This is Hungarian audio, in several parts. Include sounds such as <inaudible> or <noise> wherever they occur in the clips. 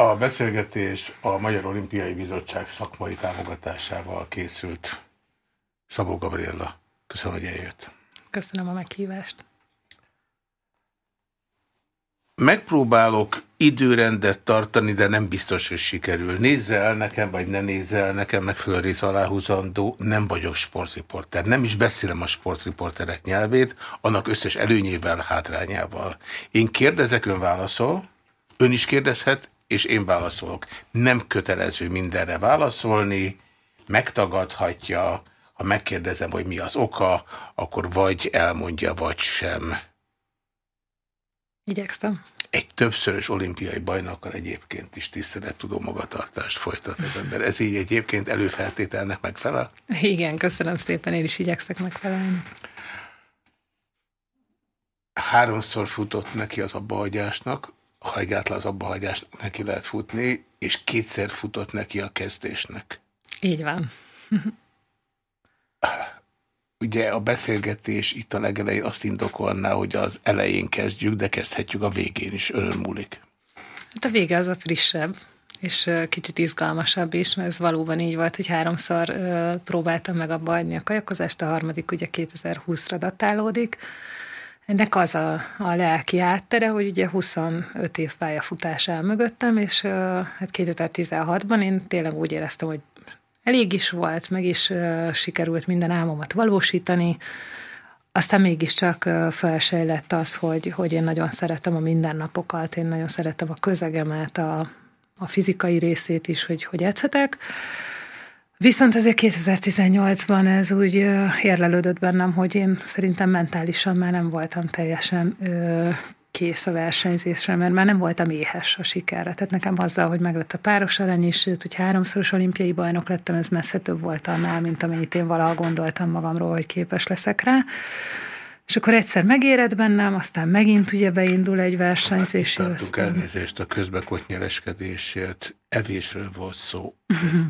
A beszélgetés a Magyar Olimpiai Bizottság szakmai támogatásával készült. Szabó Gabriella, köszönöm, hogy eljött. Köszönöm a meghívást. Megpróbálok időrendet tartani, de nem biztos, hogy sikerül. Nézze el nekem, vagy ne nézze el nekem megfelelő rész aláhúzandó, nem vagyok sportriporter. Nem is beszélem a sportriporterek nyelvét, annak összes előnyével, hátrányával. Én kérdezek, ön válaszol, ön is kérdezhet, és én válaszolok. Nem kötelező mindenre válaszolni, megtagadhatja, ha megkérdezem, hogy mi az oka, akkor vagy elmondja, vagy sem. Igyekszem. Egy többszörös olimpiai bajnokkal egyébként is tisztelettudó magatartást folytat az ember. Ez így egyébként előfeltételnek megfelel? Igen, köszönöm szépen, én is igyekszek megfelelni. Háromszor futott neki az abbahagyásnak, ha egyáltalán az abbahagyásnak neki lehet futni, és kétszer futott neki a kezdésnek. Így van. <laughs> Ugye a beszélgetés itt a legelején azt indokolná, hogy az elején kezdjük, de kezdhetjük a végén is, önön múlik. Hát a vége az a frissebb, és kicsit izgalmasabb is, mert ez valóban így volt, hogy háromszor próbáltam meg abba adni a kajakozást, a harmadik ugye 2020-ra datálódik. Ennek az a, a lelki áttere, hogy ugye 25 év pályafutás el mögöttem, és hát 2016-ban én tényleg úgy éreztem, hogy elég is volt, meg is sikerült minden álmomat valósítani, aztán mégiscsak felsejlett az, hogy, hogy én nagyon szeretem a mindennapokat, én nagyon szeretem a közegemet, a, a fizikai részét is, hogy, hogy edzhetek. Viszont azért 2018-ban ez úgy érlelődött bennem, hogy én szerintem mentálisan már nem voltam teljesen kész a versenyzésre, mert már nem voltam éhes a sikerre. Tehát nekem azzal, hogy meglett a páros arany sőt, hogy háromszoros olimpiai bajnok lettem, ez messze több volt annál, mint amennyit én valaha gondoltam magamról, hogy képes leszek rá. És akkor egyszer megéred bennem, aztán megint ugye beindul egy versenyzési hát, elnézést a közbekotnyereskedésért, evésről volt szó.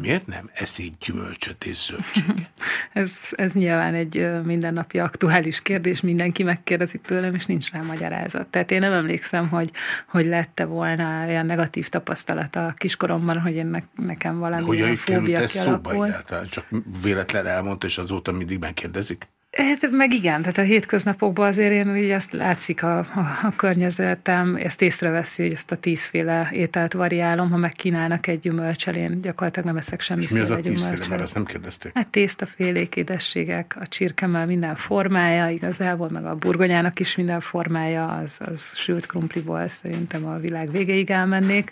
Miért nem eszik gyümölcsöt és zöldséget? <laughs> ez, ez nyilván egy mindennapi aktuális kérdés, mindenki megkérdezi tőlem, és nincs rá magyarázat. Tehát én nem emlékszem, hogy, hogy lette volna olyan negatív tapasztalat a kiskoromban, hogy én ne, nekem valami Hogy fóbia kialakult. Csak véletlen elmondta, és azóta mindig megkérdezik? Hát meg igen, tehát a hétköznapokban azért én így azt látszik a, a, a környezetem, ezt észreveszi, hogy ezt a tízféle ételt variálom, ha megkínálnak egy gyümölcsel, én gyakorlatilag nem eszek gyümölcsel. mi az a tízféle, mert azt nem kérdezték? Hát tésztafélék, édességek, a csirkemmel minden formája, igazából meg a burgonyának is minden formája, az, az sült krumpliból szerintem a világ végéig elmennék.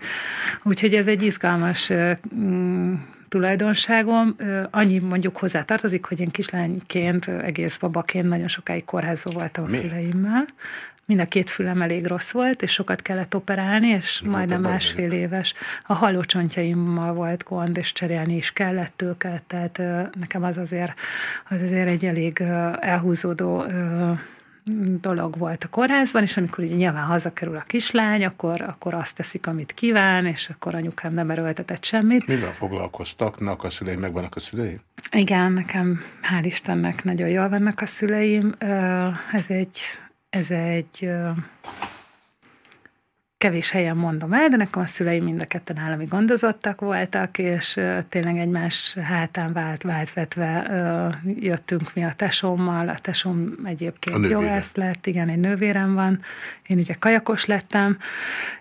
Úgyhogy ez egy izgalmas mm, tulajdonságom. Annyi mondjuk hozzá tartozik, hogy én kislányként, egész babaként nagyon sokáig kórházban voltam a füleimmel. Mind a két fülem elég rossz volt, és sokat kellett operálni, és Mi majdnem másfél éves. A halócsontjaimmal volt gond, és cserélni is kellett őket, tehát nekem az azért, az azért egy elég elhúzódó dolog volt a kórházban, és amikor ugye nyilván hazakerül a kislány, akkor, akkor azt teszik, amit kíván, és akkor anyukám nem erőltetett semmit. Mivel foglalkoztaknak a szüleim, megvannak a szüleim? Igen, nekem hál' Istennek nagyon jól vannak a szüleim. Ez egy, ez egy kevés helyen mondom el, de nekem a szüleim mind a ketten állami gondozottak voltak, és tényleg egymás hátán vált, vált vetve jöttünk mi a tesómmal. A tesóm egyébként jogász lett, igen, egy nővérem van, én ugye kajakos lettem,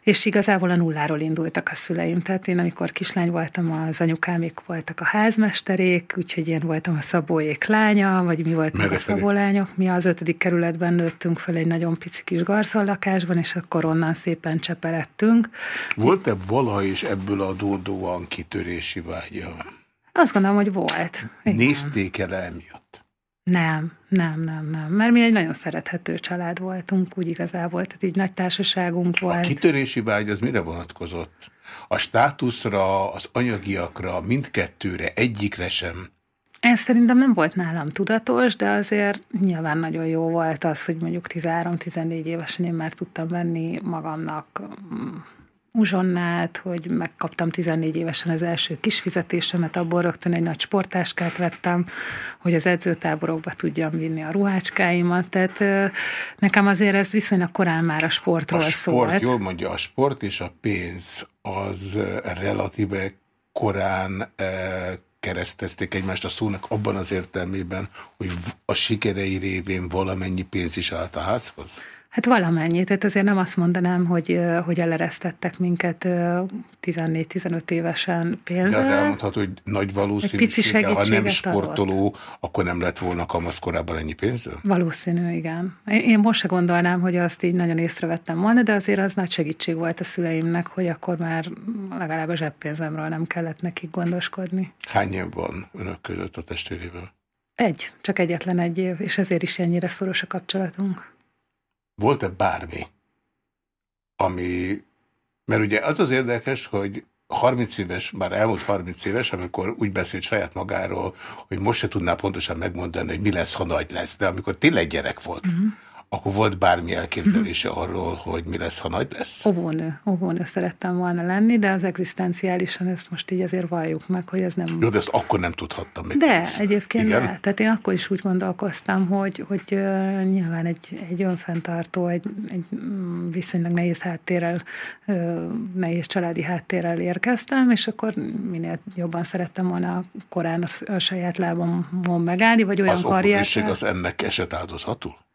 és igazából a nulláról indultak a szüleim. Tehát én, amikor kislány voltam, az anyukámik voltak a házmesterék, úgyhogy én voltam a szabóék lánya, vagy mi voltunk Merre a szabólányok. Mi az ötödik kerületben nőttünk fel egy nagyon pici kis garzonlakásban, és akkor onnan szépen cseperedtünk. Volt-e valaha is ebből adódóan kitörési vágya? Azt gondolom, hogy volt. Nézték el emiatt? Nem, nem, nem, nem. Mert mi egy nagyon szerethető család voltunk, úgy igazából, tehát így nagy társaságunk volt. A kitörési vágy az mire vonatkozott? A státuszra, az anyagiakra, mindkettőre, egyikre sem? Ez szerintem nem volt nálam tudatos, de azért nyilván nagyon jó volt az, hogy mondjuk 13-14 évesen én már tudtam venni magamnak mm, uzsonnát, hogy megkaptam 14 évesen az első kis fizetésemet, abból rögtön egy nagy sportáskát vettem, hogy az edzőtáborokba tudjam vinni a ruhácskáimat, tehát nekem azért ez viszonylag korán már a sportról a sport, szólt. Jól mondja, a sport és a pénz az relatíve korán keresztezték egymást a szónak abban az értelmében, hogy a sikerei révén valamennyi pénz is állt a házhoz? Hát valamennyi, tehát azért nem azt mondanám, hogy, hogy eleresztettek minket 14-15 évesen pénzzel. De az elmondható, hogy nagy valószínűséggel, ha nem sportoló, adott. akkor nem lett volna kamasz korábban ennyi pénzzel? Valószínű, igen. Én most se gondolnám, hogy azt így nagyon észrevettem volna, de azért az nagy segítség volt a szüleimnek, hogy akkor már legalább a zseppénzemről nem kellett nekik gondoskodni. Hány év van önök között a testvérével? Egy, csak egyetlen egy év, és ezért is ennyire szoros a kapcsolatunk. Volt-e bármi, ami, mert ugye az az érdekes, hogy 30 éves, már elmúlt 30 éves, amikor úgy beszélt saját magáról, hogy most se tudná pontosan megmondani, hogy mi lesz, ha nagy lesz, de amikor tényleg gyerek volt, uh mhm. -huh akkor volt bármi elképzelése arról, hogy mi lesz, ha nagy lesz? Óvónő, óvónő szerettem volna lenni, de az egzisztenciálisan ezt most így azért valljuk meg, hogy ez nem... Jó, de ezt akkor nem tudhattam még. De ez. egyébként Igen? de. Tehát én akkor is úgy gondolkoztam, hogy, hogy uh, nyilván egy, egy önfenntartó, egy, egy mm, viszonylag nehéz háttérrel, uh, nehéz családi háttérrel érkeztem, és akkor minél jobban szerettem volna korán a, saját lábamon megállni, vagy olyan karriert... Az az ennek eset áldozatul?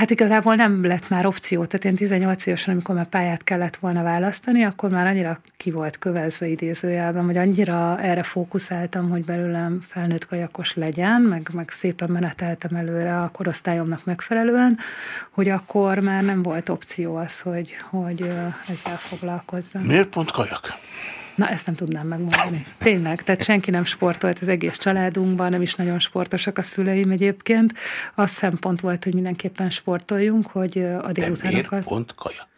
Hát igazából nem lett már opció, tehát én 18 évesen, amikor már pályát kellett volna választani, akkor már annyira ki volt kövezve idézőjelben, vagy annyira erre fókuszáltam, hogy belőlem felnőtt kajakos legyen, meg, meg szépen meneteltem előre a korosztályomnak megfelelően, hogy akkor már nem volt opció az, hogy, hogy ezzel foglalkozzam. Miért pont kajak? Na, ezt nem tudnám megmondani. Tényleg, tehát senki nem sportolt az egész családunkban, nem is nagyon sportosak a szüleim egyébként. Az szempont volt, hogy mindenképpen sportoljunk, hogy a délutánokat... pont kaja?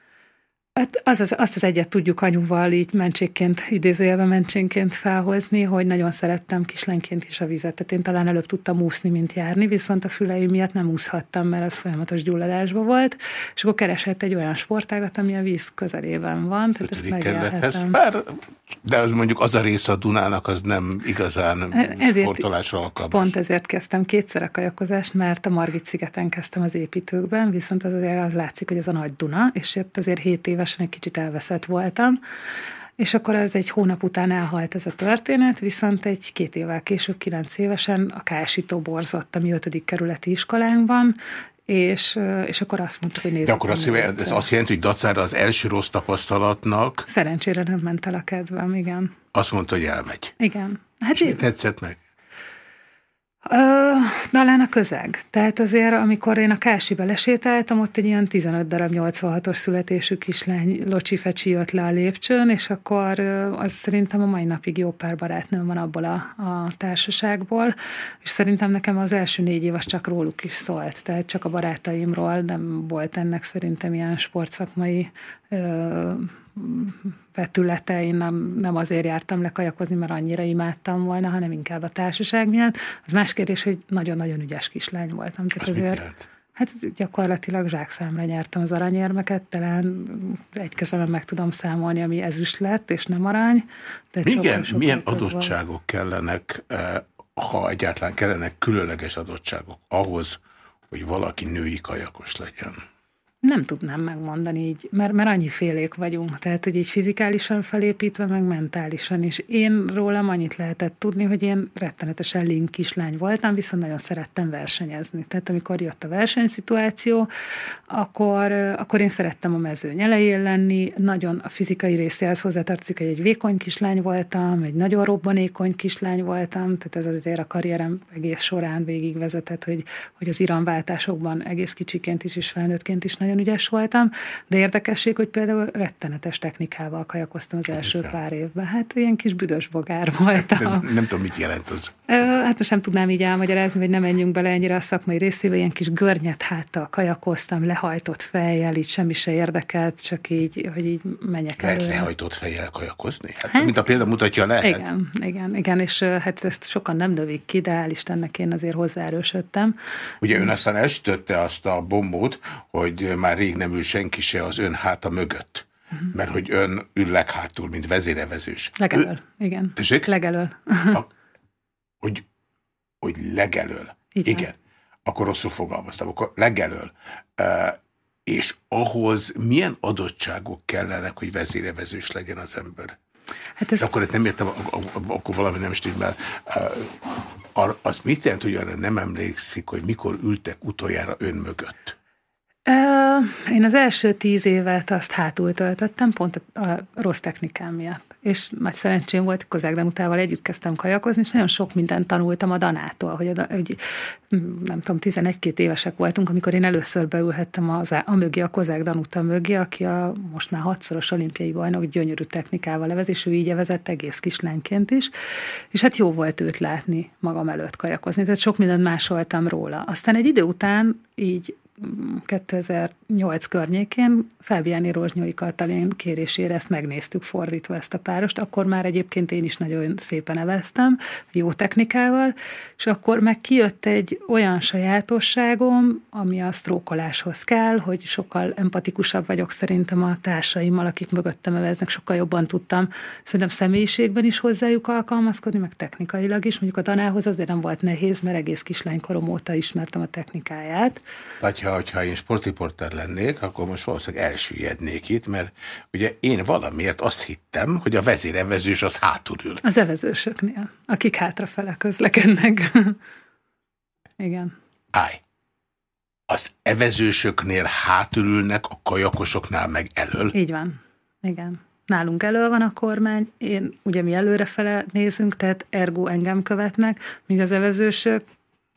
Hát az, az, azt az egyet tudjuk anyuval így mentségként, idézőjelben mentségként felhozni, hogy nagyon szerettem kislányként is a vizet. Tehát én talán előbb tudtam úszni, mint járni, viszont a füleim miatt nem úszhattam, mert az folyamatos gyulladásba volt, és akkor keresett egy olyan sportágat, ami a víz közelében van. Tehát ezt megélhetem. Bár, de az mondjuk az a része a Dunának, az nem igazán ezért, sportolásra alkalmas. Pont ezért kezdtem kétszer a kajakozást, mert a Margit szigeten kezdtem az építőkben, viszont az azért az látszik, hogy ez a nagy Duna, és itt azért 7 év évesen egy kicsit elveszett voltam, és akkor ez egy hónap után elhalt ez a történet, viszont egy két évvel később, kilenc évesen a Kásító borzott a mi ötödik kerületi iskolánkban, és, és akkor azt mondtuk, hogy nézzük. De akkor azt, ez azt jelenti, hogy dacára az első rossz tapasztalatnak... Szerencsére nem ment el a kedvem, igen. Azt mondta, hogy elmegy. Igen. Hát és mi tetszett meg? Talán a közeg. Tehát azért, amikor én a Kásibe lesétáltam, ott egy ilyen 15 darab 86-os születésű kislány Locsi Fecsi jött le a lépcsőn, és akkor az szerintem a mai napig jó pár barátnőm van abból a, a társaságból, és szerintem nekem az első négy év az csak róluk is szólt, tehát csak a barátaimról nem volt ennek szerintem ilyen sportszakmai vetülete, én nem, nem azért jártam le kajakozni, mert annyira imádtam volna, hanem inkább a társaság miatt. Az más kérdés, hogy nagyon-nagyon ügyes kislány voltam. Tehát Az azért, Hát gyakorlatilag zsákszámra nyertem az aranyérmeket, talán egy kezemben meg tudom számolni, ami ezüst lett, és nem arany. De milyen, milyen adottságok van. kellenek, eh, ha egyáltalán kellenek különleges adottságok ahhoz, hogy valaki női kajakos legyen? Nem tudnám megmondani így, mert, mert annyi félék vagyunk, tehát hogy így fizikálisan felépítve, meg mentálisan is. Én rólam annyit lehetett tudni, hogy én rettenetesen link kislány voltam, viszont nagyon szerettem versenyezni. Tehát amikor jött a versenyszituáció, akkor, akkor én szerettem a mezőny elején lenni, nagyon a fizikai részéhez hozzátartozik, hogy egy vékony kislány voltam, egy nagyon robbanékony kislány voltam, tehát ez azért a karrierem egész során végigvezetett, hogy, hogy az iramváltásokban egész kicsiként is és felnőttként is nagyon nagyon ügyes voltam, de érdekesség, hogy például rettenetes technikával kajakoztam az első pár évben. Hát ilyen kis büdös bogár voltam. Nem, nem tudom, mit jelent az. Hát most nem tudnám így elmagyarázni, hogy nem menjünk bele ennyire a szakmai részébe, ilyen kis görnyet háttal kajakoztam, lehajtott fejjel, így semmi se érdekelt, csak így, hogy így menjek Lehet előre. lehajtott fejjel kajakozni? Hát, hát, mint a példa mutatja, lehet. Igen, igen, igen, és hát ezt sokan nem dövik ki, de hál' Istennek én azért hozzáerősödtem. Ugye ön aztán elsütötte azt a bombót, hogy már rég nem ül senki se az ön háta mögött. Uh -huh. Mert hogy ön ül leghátul, mint vezérevezős. Legelől, Ő... igen. Tessék? Legelől. a, hogy, hogy legelől. Így igen. Van. Akkor rosszul fogalmaztam. Akkor legelől. Uh, és ahhoz milyen adottságok kellenek, hogy vezérevezős legyen az ember? Hát ezt... Akkor nem értem, akkor valami nem stimmel. Az mit jelent, hogy arra nem emlékszik, hogy mikor ültek utoljára ön mögött? Én az első tíz évet azt hátul töltöttem, pont a rossz technikám miatt és nagy szerencsém volt, Kozák Danutával együtt kezdtem kajakozni, és nagyon sok mindent tanultam a Danától, hogy, a, hogy nem tudom, 11-2 évesek voltunk, amikor én először beülhettem az, a mögé, a Kozák Danuta mögé, aki a most már hatszoros olimpiai bajnok, gyönyörű technikával levez, és ő így vezett egész kislányként is, és hát jó volt őt látni magam előtt kajakozni, tehát sok mindent másoltam róla. Aztán egy idő után így 2008 környékén Fábiáni Rozsnyói Katalin kérésére ezt megnéztük fordítva ezt a párost, akkor már egyébként én is nagyon szépen neveztem, jó technikával, és akkor meg kijött egy olyan sajátosságom, ami a sztrókoláshoz kell, hogy sokkal empatikusabb vagyok szerintem a társaimmal, akik mögöttem eveznek, sokkal jobban tudtam szerintem személyiségben is hozzájuk alkalmazkodni, meg technikailag is. Mondjuk a tanához azért nem volt nehéz, mert egész kislánykorom óta ismertem a technikáját. Vagy ha, hogyha én sportriporter lennék, akkor most valószínűleg elsüllyednék itt, mert ugye én valamiért azt hittem, hogy a vezérevezős az hátul ül. Az evezősöknél, akik hátrafele közlekednek. <laughs> Igen. Állj. Az evezősöknél hátulülnek, a kajakosoknál meg elől. Így van. Igen. Nálunk elől van a kormány, én ugye mi előrefele nézünk, tehát ergo engem követnek, míg az evezősök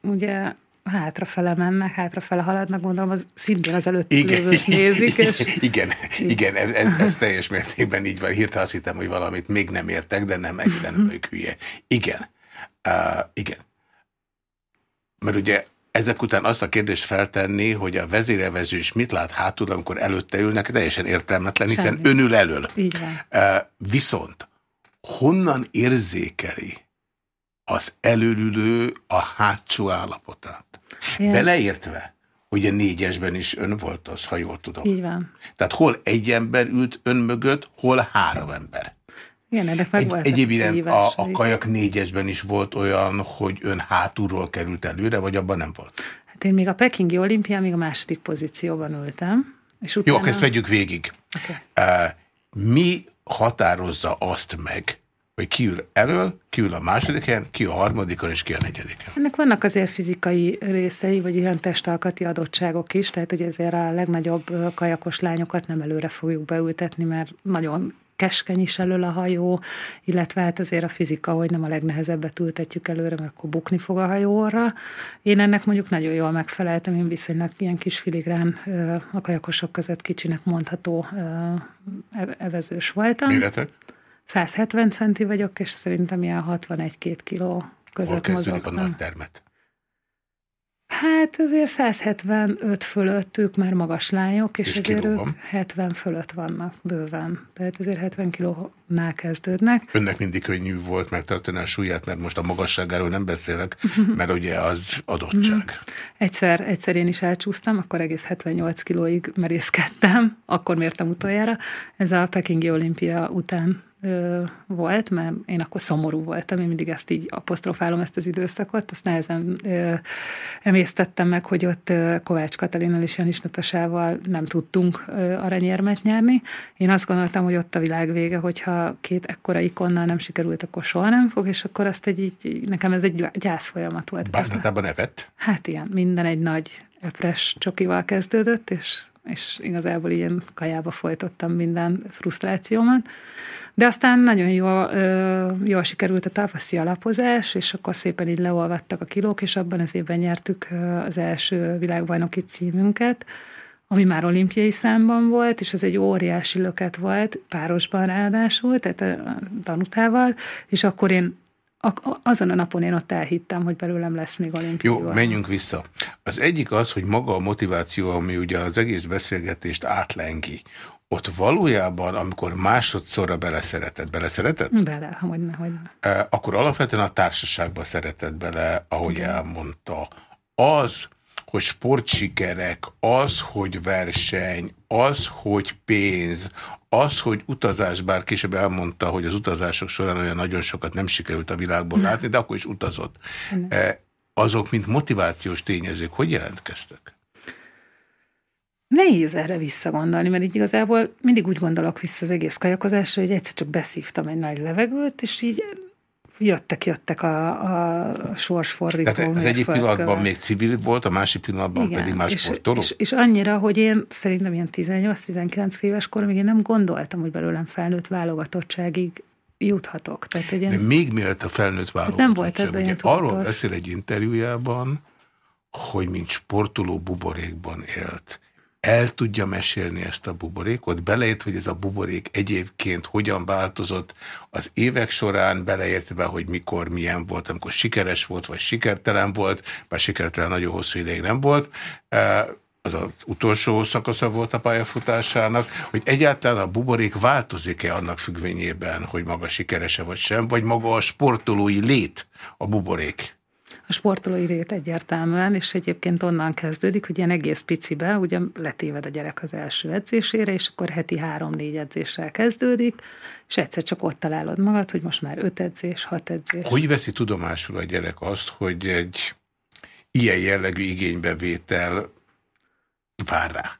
ugye hátrafele mennek, hátrafele haladnak, gondolom, az szintén az előtt lévőt nézik. És... Igen, igen ez, ez teljes mértékben így van. Hirtelen azt hittem, hogy valamit még nem értek, de nem, egyre nem vagyok hülye. Igen, uh, igen. Mert ugye ezek után azt a kérdést feltenni, hogy a vezérevezős mit lát hátul, amikor előtte ülnek, teljesen értelmetlen, hiszen Semmi. önül elől. Így van. Uh, viszont honnan érzékeli az előülő a hátsó állapotát? Igen. Beleértve, hogy a négyesben is ön volt az, ha jól tudom. Így van. Tehát hol egy ember ült ön mögött, hol három ember. Igen, ennek meg egy, volt. Egyébként a, a kajak négyesben is volt olyan, hogy ön hátulról került előre, vagy abban nem volt? Hát én még a Pekingi olimpián még a második pozícióban ültem. És utána... Jó, akkor ezt vegyük végig. Okay. Uh, mi határozza azt meg, hogy ki ül elől, ki ül a második helyen, ki a harmadikon és ki a negyediken. Ennek vannak azért fizikai részei, vagy ilyen testalkati adottságok is, tehát hogy ezért a legnagyobb kajakos lányokat nem előre fogjuk beültetni, mert nagyon keskeny is elől a hajó, illetve hát azért a fizika, hogy nem a legnehezebbet ültetjük előre, mert akkor bukni fog a hajóra. Én ennek mondjuk nagyon jól megfeleltem, én viszonylag ilyen kis filigrán a kajakosok között kicsinek mondható evezős voltam. Méretek? 170 centi vagyok, és szerintem ilyen 61-2 kiló között Hol mozogtam. a nagy termet? Hát azért 175 fölött ők már magas lányok, és, és azért kilóban? ők 70 fölött vannak bőven. Tehát azért 70 kilónál kezdődnek. Önnek mindig könnyű volt megtartani a súlyát, mert most a magasságáról nem beszélek, <laughs> mert ugye az adottság. <laughs> Egyszer, egyszer én is elcsúsztam, akkor egész 78 kilóig merészkedtem, akkor mértem utoljára. Ez a Pekingi olimpia után ö, volt, mert én akkor szomorú voltam, én mindig ezt így apostrofálom ezt az időszakot, azt nehezen ö, emésztettem meg, hogy ott ö, Kovács Katalinnal és Janis Natasával nem tudtunk ö, aranyérmet nyerni. Én azt gondoltam, hogy ott a világ vége, hogyha két ekkora ikonnal nem sikerült, akkor soha nem fog, és akkor azt egy, így, nekem ez egy gyász folyamat volt. Báznatában evett? Hát igen, minden egy nagy epres csokival kezdődött, és, és igazából ilyen kajába folytottam minden frusztrációmat. De aztán nagyon jól, jól sikerült a tavaszi alapozás, és akkor szépen így leolvadtak a kilók, és abban az évben nyertük az első világbajnoki címünket, ami már olimpiai számban volt, és ez egy óriási löket volt, párosban ráadásul, tehát a tanutával, és akkor én azon a napon én ott elhittem, hogy belőlem lesz még olimpiai. Jó, menjünk vissza. Az egyik az, hogy maga a motiváció, ami ugye az egész beszélgetést átlengi, ott valójában, amikor másodszorra beleszeretett, beleszeretett? Bele, hogy ne, hogy ne. Akkor alapvetően a társaságba szeretett bele, ahogy Igen. elmondta. Az, hogy sportsikerek, az, hogy verseny, az, hogy pénz, az, hogy utazás, bár később elmondta, hogy az utazások során olyan nagyon sokat nem sikerült a világból látni, de akkor is utazott. Ne. Azok, mint motivációs tényezők, hogy jelentkeztek? Nehéz erre visszagondolni, mert így igazából mindig úgy gondolok vissza az egész kajakozásra, hogy egyszer csak beszívtam egy nagy levegőt, és így jöttek, jöttek a, a sorsfordító Tehát az egyik pillanatban még civil volt, a másik pillanatban Igen, pedig más és, sportoló? És, és annyira, hogy én szerintem ilyen 18-19 éves korom, én nem gondoltam, hogy belőlem felnőtt válogatottságig juthatok. Tehát, hogy én... De még mielőtt a felnőtt válogatottság, nem volt ebben ugye, arról beszél egy interjújában, hogy mint sportoló buborékban élt el tudja mesélni ezt a buborékot, beleért, hogy ez a buborék egyébként hogyan változott az évek során, beleértve, hogy mikor milyen volt, amikor sikeres volt, vagy sikertelen volt, bár sikertelen nagyon hosszú ideig nem volt, az az utolsó szakasza volt a pályafutásának, hogy egyáltalán a buborék változik-e annak függvényében, hogy maga sikerese vagy sem, vagy maga a sportolói lét a buborék? A sportolói rét egyértelműen, és egyébként onnan kezdődik, hogy ilyen egész picibe, ugye letéved a gyerek az első edzésére, és akkor heti három-négy edzéssel kezdődik, és egyszer csak ott találod magad, hogy most már öt edzés, hat edzés. Hogy veszi tudomásul a gyerek azt, hogy egy ilyen jellegű igénybevétel vár rá?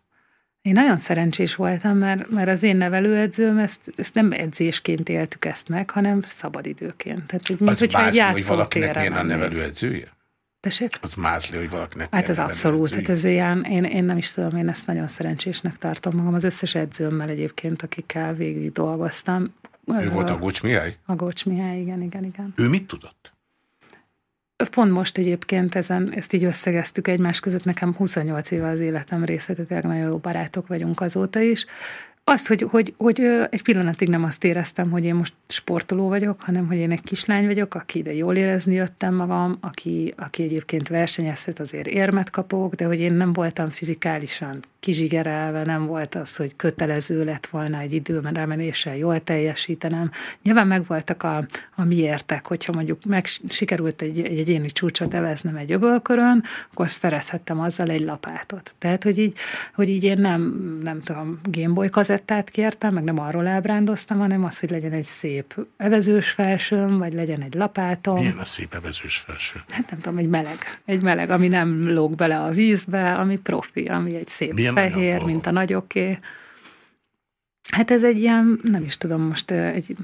Én nagyon szerencsés voltam, mert, mert az én nevelőedzőm ezt, ezt nem edzésként éltük ezt meg, hanem szabadidőként. Tehát, mint, az hogyha mázli, egy hogy valakinek milyen a nevelőedzője? Tessék? Az mázli, hogy valakinek Hát ez abszolút. Hát ez ilyen, én, én nem is tudom, én ezt nagyon szerencsésnek tartom magam. Az összes edzőmmel egyébként, akikkel végig dolgoztam. Ő volt a Gócs Mihály? A Gócs Mihály, igen, igen, igen. Ő mit tudott? Pont most egyébként ezen, ezt így összegeztük egymás között, nekem 28 éve az életem része, tehát nagyon jó barátok vagyunk azóta is, azt, hogy, hogy, hogy egy pillanatig nem azt éreztem, hogy én most sportoló vagyok, hanem hogy én egy kislány vagyok, aki ide jól érezni jöttem magam, aki, aki egyébként versenyezhet, azért érmet kapok, de hogy én nem voltam fizikálisan kizsigerelve, nem volt az, hogy kötelező lett volna egy időben remenéssel jól teljesítenem. Nyilván megvoltak a, a miértek, hogyha mondjuk meg sikerült egy, egy egyéni csúcsot eveznem egy öbölkörön, akkor szerezhettem azzal egy lapátot. Tehát, hogy így, hogy így én nem, nem tudom, Gameboy kazettát kértem, meg nem arról ábrándoztam, hanem az, hogy legyen egy szép evezős felsőm, vagy legyen egy lapátom. Milyen a szép evezős felső? Hát nem tudom, egy meleg. Egy meleg, ami nem lóg bele a vízbe, ami profi, ami egy szép Milyen fehér, mint a nagyoké. Hát ez egy ilyen, nem is tudom most, egy,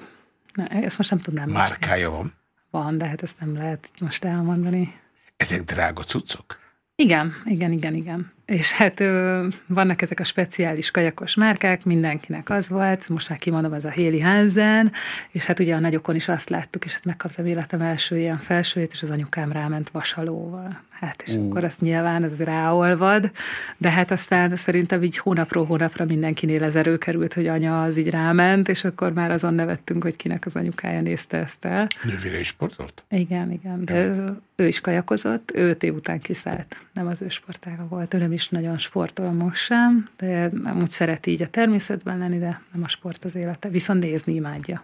ne, ezt most nem tudnám. Márkája van? Van, de hát ezt nem lehet most elmondani. Ezek drága cuccok? Igen, igen, igen, igen. És hát ö, vannak ezek a speciális kajakos márkák, mindenkinek az volt, most már kimondom, ez a Héli Hansen, és hát ugye a nagyokon is azt láttuk, és hát megkaptam életem első ilyen felsőjét, és az anyukám ráment vasalóval. Hát, és uh. akkor azt nyilván ez ráolvad, de hát aztán szerintem így hónapról hónapra mindenkinél ez került, hogy anya az így ráment, és akkor már azon nevettünk, hogy kinek az anyukája nézte ezt el. Nővére is sportolt? Igen, igen, de ő, ő is kajakozott, ő öt év után kiszállt, nem az ő sportága volt, ő nem is nagyon sportol most sem, de nem úgy szereti így a természetben lenni, de nem a sport az élete, viszont nézni imádja.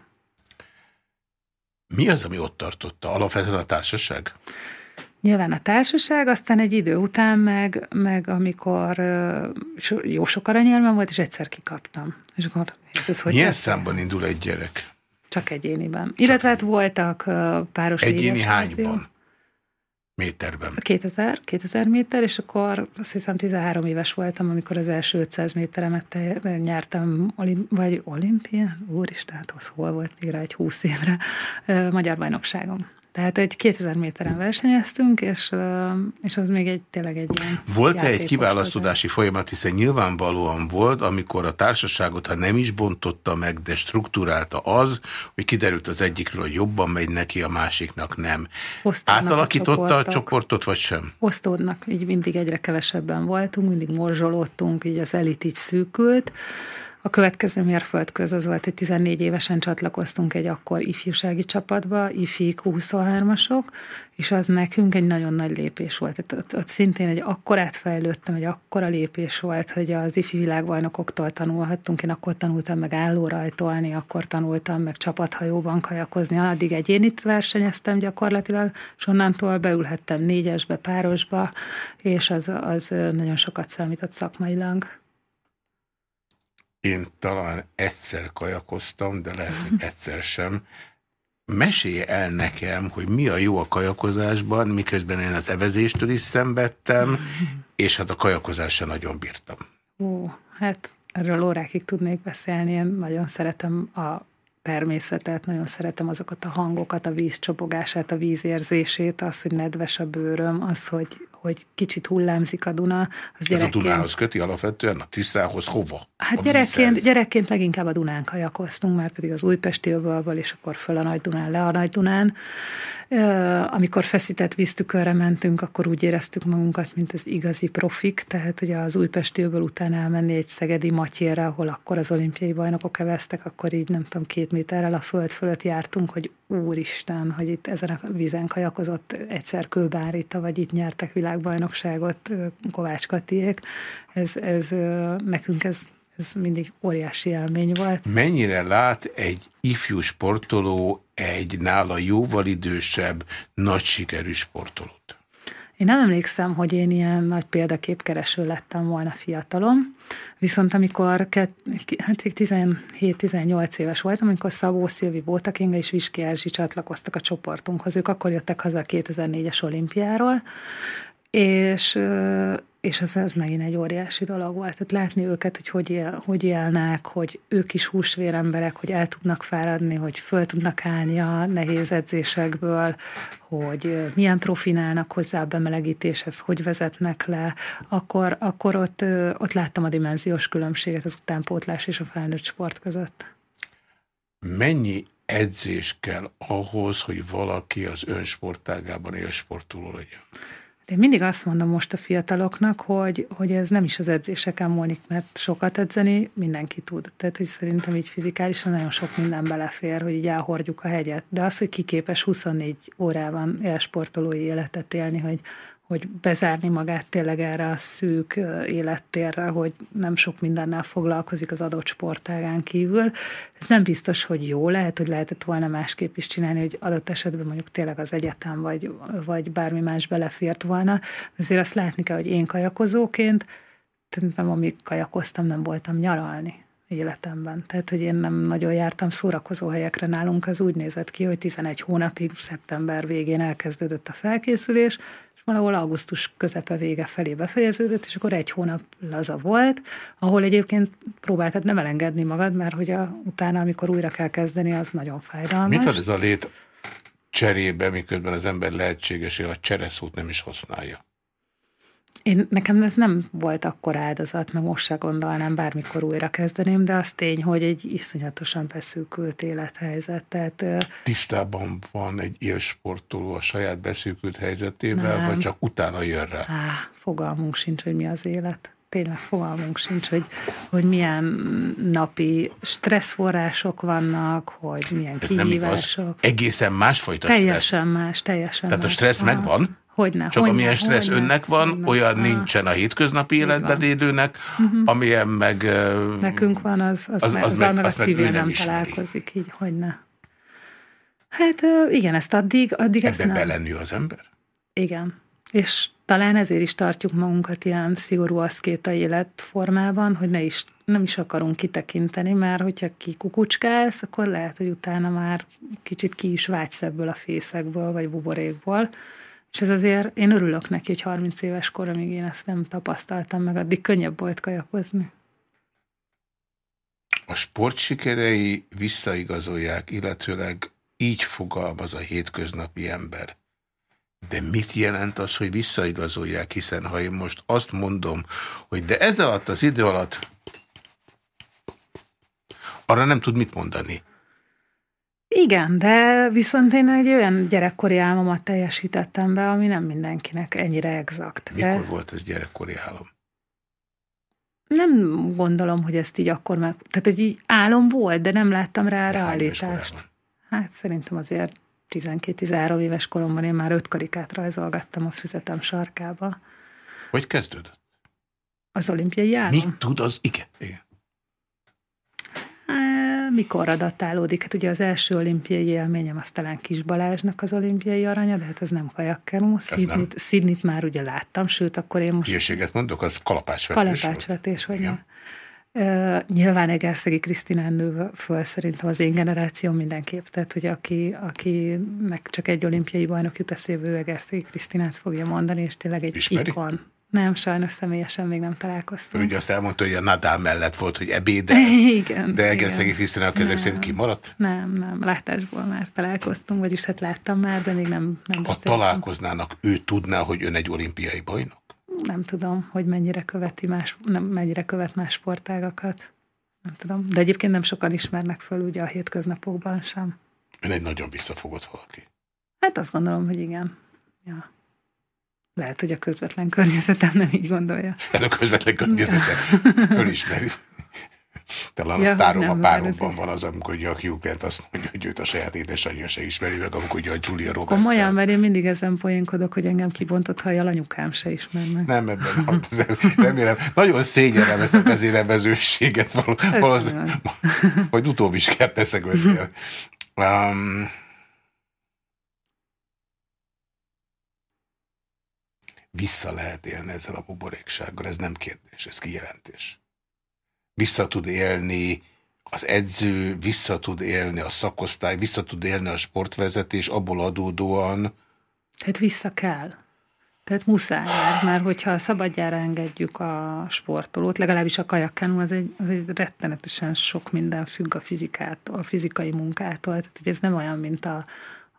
Mi az, ami ott tartotta? Alapvetően a társaság? Nyilván a társaság, aztán egy idő után meg, meg amikor jó sok aranyérmem volt, és egyszer kikaptam. És akkor, ez hogy Milyen számban indul egy gyerek? Csak egyéniben. Illetve hát voltak páros Egyéni hányban? Méterben. 2000, 2000 méter, és akkor azt hiszem 13 éves voltam, amikor az első 500 méteremet nyertem, olim, vagy olimpián, úristen, hát az hol volt még rá egy 20 évre, magyar bajnokságom. Tehát egy 2000 méteren versenyeztünk, és, és az még egy, tényleg egy ilyen Volt-e egy kiválasztódási folyamat, hiszen nyilvánvalóan volt, amikor a társaságot, ha nem is bontotta meg, de struktúrálta az, hogy kiderült az egyikről, hogy jobban megy neki, a másiknak nem. Osztódnak Átalakította a, a csoportot, vagy sem? Osztódnak, így mindig egyre kevesebben voltunk, mindig morzsolódtunk, így az elit így szűkült, a következő mérföldköz az volt, hogy 14 évesen csatlakoztunk egy akkor ifjúsági csapatba, ifi 23-asok, és az nekünk egy nagyon nagy lépés volt. Ott, ott, ott szintén egy akkorát fejlődtem, egy akkora lépés volt, hogy az ifi világbajnokoktól tanulhattunk. Én akkor tanultam meg állórajtolni, akkor tanultam meg csapathajóban kajakozni, addig egyénit versenyeztem gyakorlatilag, és onnantól beülhettem négyesbe, párosba, és az, az nagyon sokat számított szakmailag. Én talán egyszer kajakoztam, de lehet, hogy <laughs> egyszer sem. Mesélje el nekem, hogy mi a jó a kajakozásban, miközben én az evezéstől is szenvedtem, <laughs> és hát a kajakozás sem nagyon bírtam. Ó, hát erről órákig tudnék beszélni. Én nagyon szeretem a természetet, nagyon szeretem azokat a hangokat, a víz csobogását, a vízérzését, az, hogy nedves a bőröm, az, hogy, hogy kicsit hullámzik a Duna. Az Ez a Dunához köti alapvetően, a Tiszához hova? Hát gyerekként, gyerekként leginkább a Dunán kajakoztunk, már pedig az Újpesti öbölből, és akkor föl a Nagy Dunán, le a Nagy Dunán. Amikor feszített víztükörre mentünk, akkor úgy éreztük magunkat, mint az igazi profik, tehát ugye az Újpesti öböl után elmenni egy szegedi matyérre, ahol akkor az olimpiai bajnokok eveztek, akkor így nem tudom, két méterrel a föld fölött jártunk, hogy úristen, hogy itt ezen a vízen kajakozott egyszer Kőbárita, vagy itt nyertek világbajnokságot Kovács Katiék. Ez, ez nekünk ez ez mindig óriási élmény volt. Mennyire lát egy ifjú sportoló egy nála jóval idősebb, nagy sikerű sportolót? Én nem emlékszem, hogy én ilyen nagy példaképkereső lettem volna fiatalom, viszont amikor hát 17-18 éves voltam, amikor Szabó Szilvi, Bóta Kinga és Viski Erzsi csatlakoztak a csoportunkhoz, ők akkor jöttek haza a 2004-es olimpiáról, és és ez, ez megint egy óriási dolog volt. Tehát látni őket, hogy hogy, él, hogy élnek, hogy ők is húsvéremberek, hogy el tudnak fáradni, hogy föl tudnak állni a nehéz edzésekből, hogy milyen profinálnak hozzá a bemelegítéshez, hogy vezetnek le, akkor, akkor ott, ott láttam a dimenziós különbséget az utánpótlás és a felnőtt sport között. Mennyi edzés kell ahhoz, hogy valaki az önsportágában élsportoló legyen? De mindig azt mondom most a fiataloknak, hogy, hogy ez nem is az edzéseken múlik, mert sokat edzeni mindenki tud. Tehát, hogy szerintem így fizikálisan nagyon sok minden belefér, hogy így elhordjuk a hegyet. De az, hogy kiképes 24 órában élsportolói életet élni, hogy hogy bezárni magát tényleg erre a szűk élettérre, hogy nem sok mindennel foglalkozik az adott sportágán kívül. Ez nem biztos, hogy jó, lehet, hogy lehetett volna másképp is csinálni, hogy adott esetben mondjuk tényleg az egyetem vagy, vagy bármi más belefért volna. Azért azt látni kell, hogy én kajakozóként, nem amíg kajakoztam, nem voltam nyaralni életemben. Tehát, hogy én nem nagyon jártam szórakozó helyekre nálunk, az úgy nézett ki, hogy 11 hónapig, szeptember végén elkezdődött a felkészülés, valahol augusztus közepe vége felé befejeződött, és akkor egy hónap laza volt, ahol egyébként próbáltad nem elengedni magad, mert hogy a, utána, amikor újra kell kezdeni, az nagyon fájdalmas. Mit ad ez a lét cserébe, miközben az ember lehetséges, hogy a csereszót nem is használja? Én, nekem ez nem volt akkor áldozat, meg most se gondolnám, bármikor újra kezdeném, de az tény, hogy egy iszonyatosan beszűkült élethelyzet. Tehát, Tisztában van egy élsportoló a saját beszűkült helyzetével, nem. vagy csak utána jön rá? Á, fogalmunk sincs, hogy mi az élet. Tényleg fogalmunk sincs, hogy, hogy milyen napi stresszforrások vannak, hogy milyen Ez kihívások. Nem igaz. Egészen másfajta teljesen stressz. Teljesen más, teljesen Tehát más. a stressz megvan? Hogyne, Csak hogyne, amilyen stressz hogyne, önnek van, hogyne. olyan ah. nincsen a hétköznapi életben élőnek, uh-huh. amilyen meg... Nekünk van, az, az, az, az, az meg, meg a civil nem, nem találkozik, így hogyne. Hát igen, ezt addig... addig Ebben ezt belenő az ember? Igen. És talán ezért is tartjuk magunkat ilyen szigorú aszkéta életformában, hogy ne is, nem is akarunk kitekinteni, mert hogyha kikukucskálsz, akkor lehet, hogy utána már kicsit ki is vágysz ebből a fészekből, vagy buborékból. És ez azért, én örülök neki, hogy 30 éves koromig én ezt nem tapasztaltam meg, addig könnyebb volt kajakozni. A sportsikerei visszaigazolják, illetőleg így fogalmaz a hétköznapi ember. De mit jelent az, hogy visszaigazolják, hiszen ha én most azt mondom, hogy de ez alatt az idő alatt arra nem tud mit mondani. Igen, de viszont én egy olyan gyerekkori álmomat teljesítettem be, ami nem mindenkinek ennyire exakt. Mikor de... volt ez gyerekkori álom? Nem gondolom, hogy ezt így akkor meg... Tehát, hogy így álom volt, de nem láttam rá de realitást. Hát szerintem azért 12-13 éves koromban én már öt karikát rajzolgattam a füzetem sarkába. Hogy kezdődött? Az olimpiai álom. Mit tud az? Igen. Igen mikor datálódik? Hát ugye az első olimpiai élményem az talán Kis Balázsnak az olimpiai aranya, de hát ez nem kajakkenú. Sydney-t, Sydney már ugye láttam, sőt, akkor én most... Hülyeséget mondok, az kalapácsvetés Kalapácsvetés, vagy nem. Uh, nyilván Egerszegi Krisztinán nő föl szerintem az én generáció mindenképp, tehát hogy aki, akinek csak egy olimpiai bajnok jut eszébe, ő Egerszegi Krisztinát fogja mondani, és tényleg egy Ismeri? ikon. Nem, sajnos személyesen még nem találkoztunk. Ugye azt elmondta, hogy a Nadal mellett volt, hogy ebéde. <laughs> igen. De Egerszegi Krisztinának ezek szerint kimaradt? Nem, nem. Látásból már találkoztunk, vagyis hát láttam már, de még nem, nem Ha találkoznának, ő tudná, hogy ön egy olimpiai bajnok? Nem tudom, hogy mennyire követi más, nem, mennyire követ más sportágakat. Nem tudom. De egyébként nem sokan ismernek föl ugye a hétköznapokban sem. Ön egy nagyon visszafogott valaki. Hát azt gondolom, hogy igen. Ja. Lehet, hogy a közvetlen környezetem nem így gondolja. Ez a közvetlen környezetem fölismeri. Talán ja, a sztárom a páromban van az, amikor a Grant azt mondja, hogy őt a saját édesanyja se ismeri meg, amikor a Julia Roberts. Komolyan, mert én mindig ezen poénkodok, hogy engem kibontott ha a anyukám se ismernek. Nem, ebben remélem. Nagyon szégyenem ezt a vezérelvezőséget, valószínűleg, hogy utóbb is kell teszek um, vissza lehet élni ezzel a buboréksággal, ez nem kérdés, ez kijelentés. Vissza tud élni az edző, vissza tud élni a szakosztály, vissza tud élni a sportvezetés, abból adódóan. Tehát vissza kell. Tehát muszáj, mert hogyha szabadjára engedjük a sportolót, legalábbis a kajakkánú az egy, az egy rettenetesen sok minden függ a fizikától, a fizikai munkától. Tehát ez nem olyan, mint a,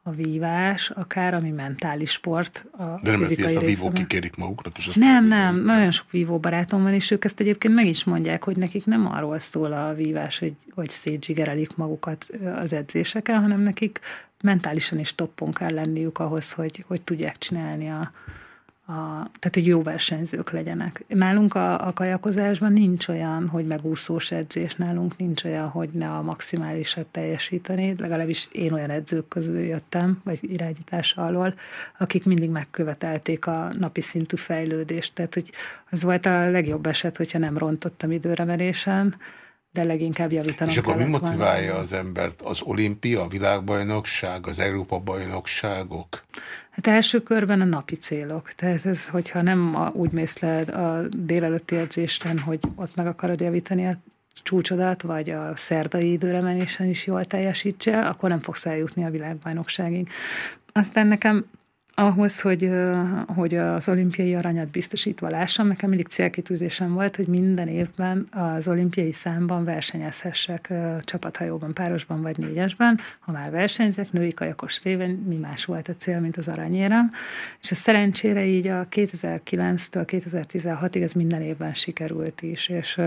a vívás, akár ami mentális sport. A De nem fizikai ezt a vívók kikérik maguknak? És azt nem, nem, nagyon sok vívó barátom van, és ők ezt egyébként meg is mondják, hogy nekik nem arról szól a vívás, hogy, hogy szétzsigerelik magukat az edzéseken, hanem nekik mentálisan is toppon kell lenniük ahhoz, hogy, hogy tudják csinálni a, a, tehát hogy jó versenyzők legyenek. Nálunk a, a kajakozásban nincs olyan, hogy megúszós edzés, nálunk nincs olyan, hogy ne a maximálisat teljesíteni, legalábbis én olyan edzők közül jöttem, vagy irányítás alól, akik mindig megkövetelték a napi szintű fejlődést, tehát hogy az volt a legjobb eset, hogyha nem rontottam időremelésen, de leginkább javítanom És akkor mi motiválja van. az embert? Az olimpia, a világbajnokság, az Európa-bajnokságok? Hát első körben a napi célok. Tehát ez, hogyha nem a, úgy mész le a délelőtti edzésten, hogy ott meg akarod javítani a csúcsodat, vagy a szerdai időremenésen is jól teljesítsél, akkor nem fogsz eljutni a világbajnokságig. Aztán nekem ahhoz, hogy, hogy az olimpiai aranyat biztosítva lássam, nekem mindig célkitűzésem volt, hogy minden évben az olimpiai számban versenyezhessek csapathajóban, párosban vagy négyesben. Ha már versenyzek, női kajakos réven, mi más volt a cél, mint az aranyérem. És a szerencsére így a 2009-től 2016-ig ez minden évben sikerült is, és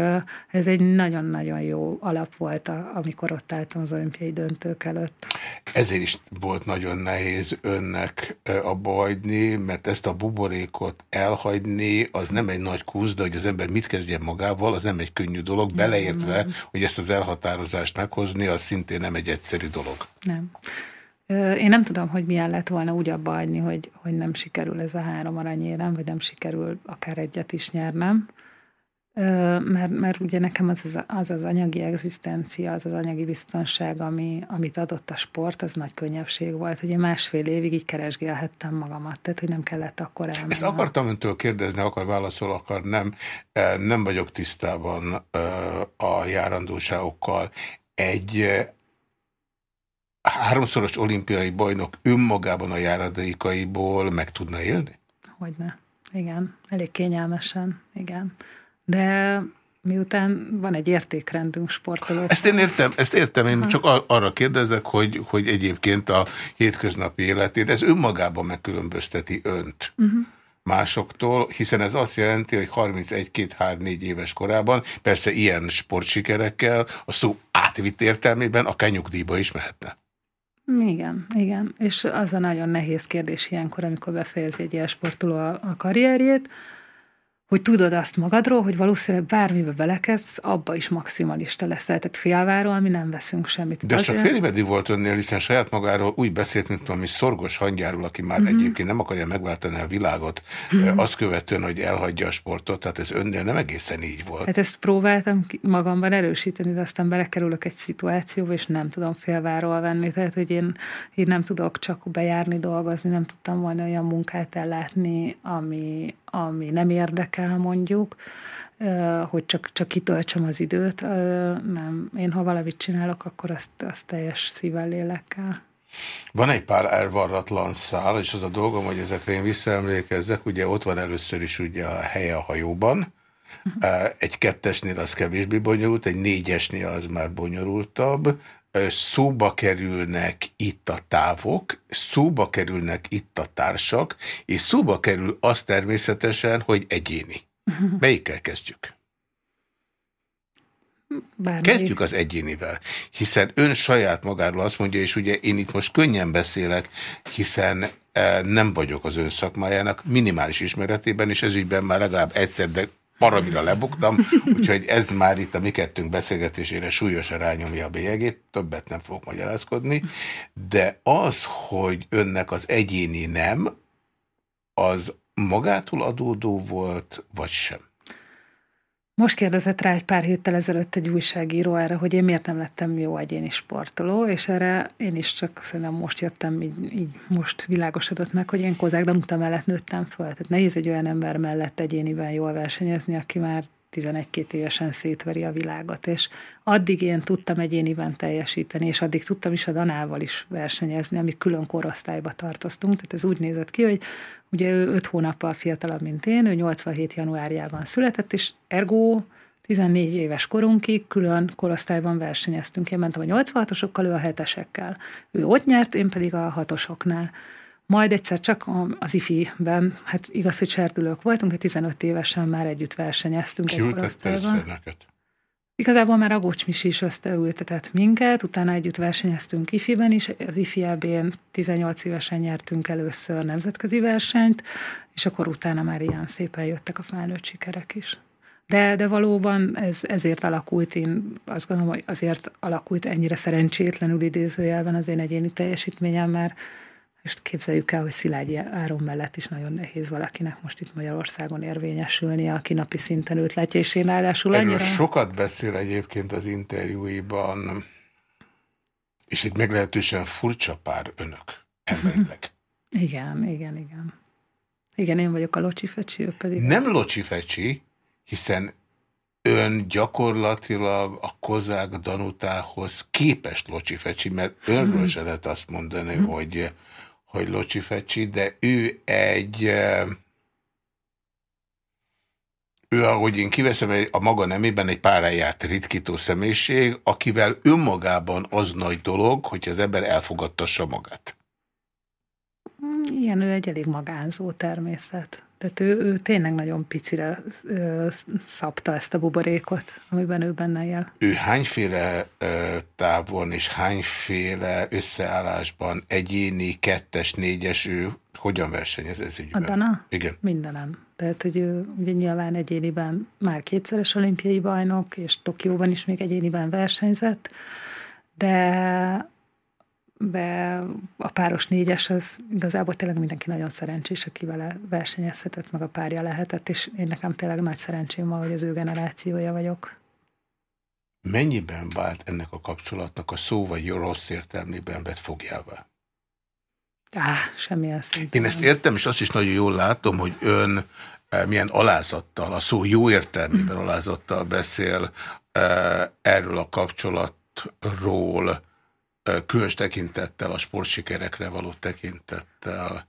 ez egy nagyon-nagyon jó alap volt, amikor ott álltam az olimpiai döntők előtt. Ezért is volt nagyon nehéz önnek a abba hagyni, mert ezt a buborékot elhagyni, az nem egy nagy kúsz, de hogy az ember mit kezdjen magával, az nem egy könnyű dolog, beleértve, nem. hogy ezt az elhatározást meghozni, az szintén nem egy egyszerű dolog. Nem. Én nem tudom, hogy milyen lett volna úgy abba hagyni, hogy, hogy nem sikerül ez a három aranyérem, vagy nem sikerül akár egyet is nyernem mert, mert ugye nekem az az, az az anyagi egzisztencia, az az anyagi biztonság, ami, amit adott a sport, az nagy könnyebbség volt, hogy én másfél évig így keresgélhettem magamat, tehát hogy nem kellett akkor elmenni. Ezt akartam öntől kérdezni, akar válaszol, akar nem. Nem vagyok tisztában a járandóságokkal. Egy háromszoros olimpiai bajnok önmagában a járadékaiból meg tudna élni? Hogyne. Igen, elég kényelmesen, igen de miután van egy értékrendünk sportoló. Ezt én értem, ezt értem, én ha. csak arra kérdezek, hogy, hogy egyébként a hétköznapi életét, ez önmagában megkülönbözteti önt. Uh. -huh másoktól, hiszen ez azt jelenti, hogy 31-2-3-4 éves korában, persze ilyen sportsikerekkel, a szó átvitt értelmében a nyugdíjba is mehetne. Igen, igen. És az a nagyon nehéz kérdés ilyenkor, amikor befejezi egy ilyen sportoló a, a karrierjét, hogy tudod azt magadról, hogy valószínűleg bármibe belekezdsz, abba is maximalista leszel. Tehát félváról mi nem veszünk semmit. De csak fél évedig volt önnél, hiszen saját magáról úgy beszélt, mint valami szorgos hangyáról, aki már mhm. -huh. egyébként nem akarja megváltani a világot, mhm. -huh. azt követően, hogy elhagyja a sportot, tehát ez önnél nem egészen így volt. Hát ezt próbáltam magamban erősíteni, de aztán belekerülök egy szituációba, és nem tudom félváról venni. Tehát, hogy én, én nem tudok csak bejárni, dolgozni, nem tudtam volna olyan munkát ellátni, ami, ami nem érdekel mondjuk, hogy csak, csak kitöltsem az időt. Nem, én ha valamit csinálok, akkor azt, azt teljes szívvel, lélekkel. Van egy pár elvarratlan szál, és az a dolgom, hogy ezekre én visszaemlékezzek, ugye ott van először is ugye a helye a hajóban, egy kettesnél az kevésbé bonyolult, egy négyesnél az már bonyolultabb, szóba kerülnek itt a távok, szóba kerülnek itt a társak, és szóba kerül az természetesen, hogy egyéni. Melyikkel kezdjük? Bármelyik. Kezdjük az egyénivel, hiszen ön saját magáról azt mondja, és ugye én itt most könnyen beszélek, hiszen e, nem vagyok az ön szakmájának minimális ismeretében, és ezügyben már legalább egyszer, de paramira lebuktam, úgyhogy ez már itt a mi kettőnk beszélgetésére súlyosan rányomja a bélyegét, többet nem fogok magyarázkodni, de az, hogy önnek az egyéni nem, az magától adódó volt, vagy sem? Most kérdezett rá egy pár héttel ezelőtt egy újságíró erre, hogy én miért nem lettem jó egyéni sportoló, és erre én is csak szerintem most jöttem, így, így most világosodott meg, hogy én Kozák Danuta mellett nőttem föl. Tehát nehéz egy olyan ember mellett egyéniben jól versenyezni, aki már 11-2 évesen szétveri a világot, és addig én tudtam egyéniben teljesíteni, és addig tudtam is a Danával is versenyezni, ami külön korosztályba tartoztunk, tehát ez úgy nézett ki, hogy ugye ő 5 hónappal fiatalabb, mint én, ő 87 januárjában született, és ergo 14 éves korunkig külön korosztályban versenyeztünk. Én mentem a 86-osokkal, ő a 7-esekkel. Ő ott nyert, én pedig a hatosoknál. Majd egyszer csak az IFI-ben, hát igaz, hogy sertülők voltunk, de 15 évesen már együtt versenyeztünk. Ki ültette össze neked? Igazából már a Gocsmis is összeültetett minket, utána együtt versenyeztünk IFI-ben is, az IFI n 18 évesen nyertünk először nemzetközi versenyt, és akkor utána már ilyen szépen jöttek a felnőtt sikerek is. De, de valóban ez, ezért alakult, én azt gondolom, hogy azért alakult ennyire szerencsétlenül idézőjelben az én egyéni teljesítményem, mert és képzeljük el, hogy Szilágyi Áron mellett is nagyon nehéz valakinek most itt Magyarországon érvényesülni, aki napi szinten őt látja, és én ráadásul annyira... Erről sokat beszél egyébként az interjúiban, és itt meglehetősen furcsa pár önök emberileg. <laughs> igen, igen, igen. Igen, én vagyok a Locsi Fecsi, ő pedig... Nem Locsi Fecsi, hiszen ön gyakorlatilag a Kozák Danutához képes Locsi Fecsi, mert önről hmm. se lehet azt mondani, hmm. hogy hogy Locsi Fecsi, de ő egy, ő, ahogy én kiveszem, a maga nemében egy páráját ritkító személyiség, akivel önmagában az nagy dolog, hogy az ember elfogadtassa magát. Igen, ő egy elég magánzó természet. Tehát ő, ő tényleg nagyon picire szabta ezt a buborékot, amiben ő benne él. Ő hányféle távon és hányféle összeállásban egyéni, kettes, négyes, ő hogyan versenyez ez ügyben? A Dana? Igen. Mindenem. Tehát, hogy ő ugye nyilván egyéniben már kétszeres olimpiai bajnok, és Tokióban is még egyéniben versenyzett, de de a páros négyes az igazából tényleg mindenki nagyon szerencsés, aki vele versenyezhetett, meg a párja lehetett, és én nekem tényleg nagy szerencsém van, hogy az ő generációja vagyok. Mennyiben vált ennek a kapcsolatnak a szó vagy jó rossz értelmében vett fogjává? Á, semmilyen szinten. Én ezt értem, és azt is nagyon jól látom, hogy ön e, milyen alázattal, a szó jó értelmében alázattal beszél e, erről a kapcsolatról, különös tekintettel, a sportsikerekre való tekintettel.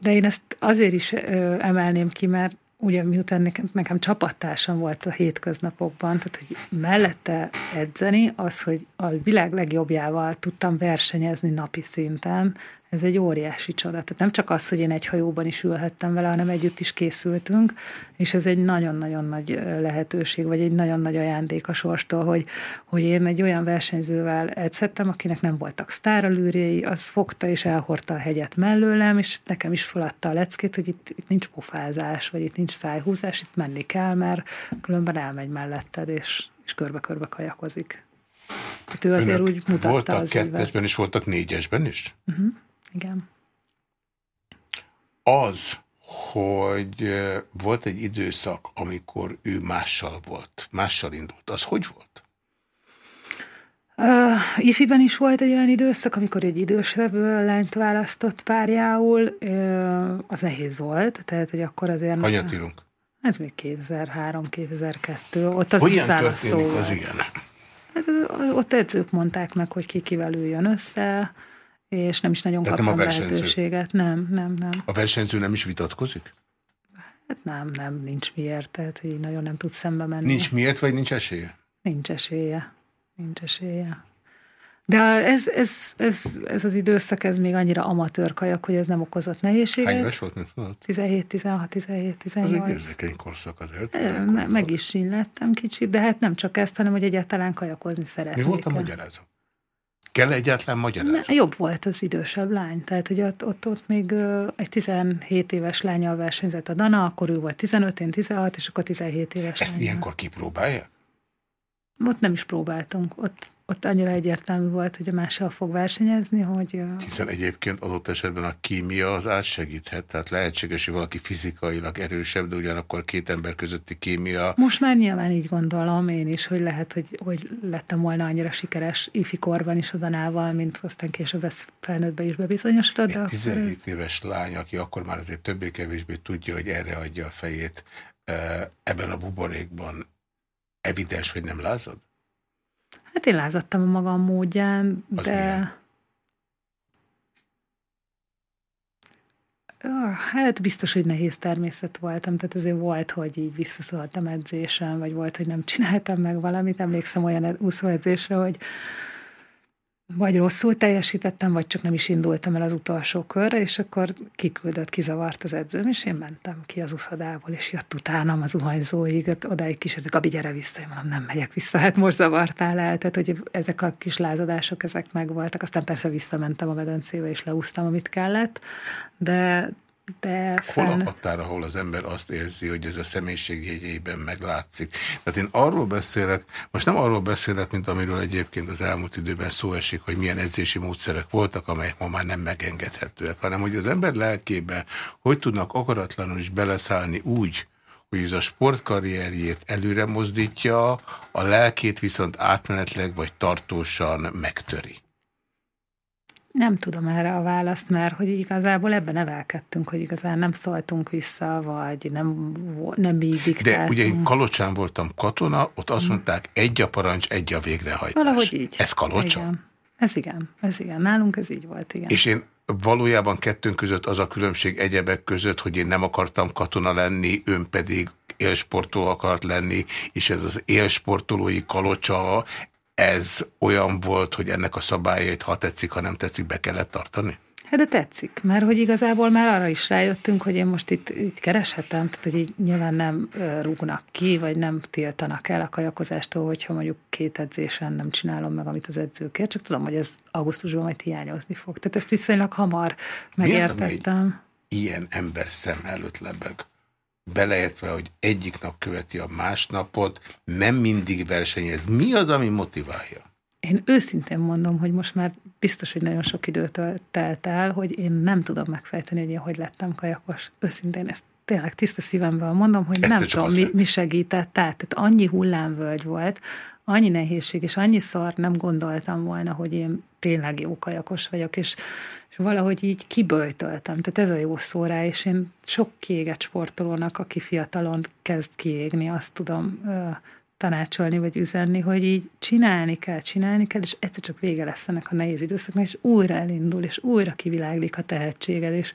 De, én ezt azért is emelném ki, mert ugye miután nekem, nekem csapattársam volt a hétköznapokban, tehát hogy mellette edzeni, az, hogy a világ legjobbjával tudtam versenyezni napi szinten, ez egy óriási csoda. Tehát nem csak az, hogy én egy hajóban is ülhettem vele, hanem együtt is készültünk, és ez egy nagyon-nagyon nagy lehetőség, vagy egy nagyon nagy ajándék a sorstól, hogy, hogy én egy olyan versenyzővel edzettem, akinek nem voltak sztáralűrjei, az fogta és elhordta a hegyet mellőlem, és nekem is feladta a leckét, hogy itt, itt nincs pofázás, vagy itt nincs szájhúzás, itt menni kell, mert különben elmegy melletted, és, és körbe-körbe kajakozik. Hát ő azért Önök úgy mutatta voltak az kettesben évet. is, voltak négyesben is? Uh-huh. Igen. Az, hogy volt egy időszak, amikor ő mással volt, mással indult, az hogy volt? Uh, Ifiben is volt egy olyan időszak, amikor egy idősebb lányt választott párjául, uh, az nehéz volt, tehát hogy akkor azért... Hanyat írunk? Hát még 2003-2002, ott az Hogyan történik az ilyen? Hát, ott edzők mondták meg, hogy ki kivel üljön össze, és nem is nagyon Tehát kaptam nem a lehetőséget. Nem, nem, nem. A versenyző nem is vitatkozik? Hát nem, nem, nincs miért, tehát hogy nagyon nem tud szembe menni. Nincs miért, vagy nincs esélye? Nincs esélye. Nincs esélye. De ez, ez, ez, ez az időszak, ez még annyira amatőr kajak, hogy ez nem okozott nehézséget. Hány éves volt, mint 17, 16, 17, 18. Az egy érzékeny korszak azért. Me, meg is sinlettem kicsit, de hát nem csak ezt, hanem hogy egyáltalán kajakozni szeretnék. Mi volt a magyarázat? Kell egyáltalán magyarázat? Ne, jobb volt az idősebb lány. Tehát, hogy ott, ott, ott még egy 17 éves lánya versenyzett a Dana, akkor ő volt 15, én 16, és akkor 17 éves Ezt lánya. ilyenkor kipróbálja? Ott nem is próbáltunk. Ott ott annyira egyértelmű volt, hogy a mással fog versenyezni, hogy... Hiszen egyébként adott esetben a kémia az átsegíthet, tehát lehetséges, hogy valaki fizikailag erősebb, de ugyanakkor két ember közötti kémia... Most már nyilván így gondolom én is, hogy lehet, hogy, hogy lettem volna annyira sikeres ifikorban is a Danával, mint aztán később ez felnőttbe is bebizonyosodott. Egy 17 ez... éves lány, aki akkor már azért többé-kevésbé tudja, hogy erre adja a fejét ebben a buborékban, evidens, hogy nem lázad? Hát én lázadtam a magam módján, Az de... Milyen? Hát biztos, hogy nehéz természet voltam, tehát azért volt, hogy így visszaszóltam edzésen, vagy volt, hogy nem <laughs> csináltam meg valamit. Emlékszem olyan úszóedzésre, hogy vagy rosszul teljesítettem, vagy csak nem is indultam el az utolsó körre, és akkor kiküldött, kizavart az edzőm, és én mentem ki az uszadából, és jött utánam az uhanyzóig, odáig kísérlett, Gabi, gyere vissza, én mondom, nem megyek vissza, hát most zavartál el, tehát hogy ezek a kis lázadások, ezek megvoltak, aztán persze visszamentem a medencébe, és leúztam, amit kellett, de de fel... Hol a határ, ahol az ember azt érzi, hogy ez a személyiségjegyében meglátszik? Tehát én arról beszélek, most nem arról beszélek, mint amiről egyébként az elmúlt időben szó esik, hogy milyen edzési módszerek voltak, amelyek ma már nem megengedhetőek, hanem hogy az ember lelkébe hogy tudnak akaratlanul is beleszállni úgy, hogy ez a sportkarrierjét előre mozdítja, a lelkét viszont átmenetleg vagy tartósan megtöri. Nem tudom erre a választ, mert hogy igazából ebben nevelkedtünk, hogy igazán nem szóltunk vissza, vagy nem, nem mi diktáltunk. De ugye én Kalocsán voltam katona, ott azt mondták, egy a parancs, egy a végrehajtás. Valahogy így. Ez Kalocsa? Igen. Ez igen, ez igen. Nálunk ez így volt, igen. És én valójában kettőnk között az a különbség egyebek között, hogy én nem akartam katona lenni, ön pedig élsportoló akart lenni, és ez az élsportolói kalocsa, ez olyan volt, hogy ennek a szabályait, ha tetszik, ha nem tetszik, be kellett tartani? Hát de tetszik, mert hogy igazából már arra is rájöttünk, hogy én most itt, itt kereshetem, tehát hogy így nyilván nem rúgnak ki, vagy nem tiltanak el a kajakozástól, hogyha mondjuk két edzésen nem csinálom meg, amit az edzőkért, csak tudom, hogy ez augusztusban majd hiányozni fog. Tehát ezt viszonylag hamar megértettem. Mi az, ilyen ember szem előtt lebeg? Beleértve, hogy egyik nap követi a másnapot, nem mindig versenyez. Mi az, ami motiválja? Én őszintén mondom, hogy most már biztos, hogy nagyon sok időt telt el, hogy én nem tudom megfejteni, hogy én hogy lettem kajakos. Őszintén ezt tényleg tiszta szívemből mondom, hogy Ezt nem tudom, mi, mi segített. Tehát, tehát annyi hullámvölgy volt, annyi nehézség, és annyiszor nem gondoltam volna, hogy én tényleg jó kajakos vagyok, és és valahogy így kiböjtöltem. Tehát ez a jó szó rá, és én sok kiégett sportolónak, aki fiatalon kezd kiégni, azt tudom ö, tanácsolni, vagy üzenni, hogy így csinálni kell, csinálni kell, és egyszer csak vége lesz ennek a nehéz időszaknak, és újra elindul, és újra kiviláglik a tehetséged, és,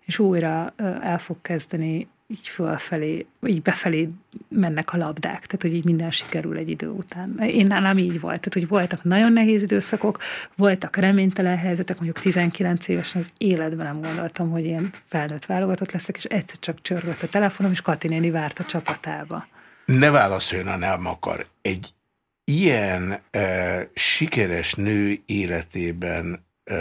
és újra ö, el fog kezdeni így fölfelé, így befelé mennek a labdák, tehát hogy így minden sikerül egy idő után. Én nálam így volt, tehát hogy voltak nagyon nehéz időszakok, voltak reménytelen helyzetek, mondjuk 19 évesen az életben nem gondoltam, hogy én felnőtt válogatott leszek, és egyszer csak csörgött a telefonom, és Kati néni várt a csapatába. Ne válaszoljon, ha nem akar. Egy ilyen e, sikeres nő életében e,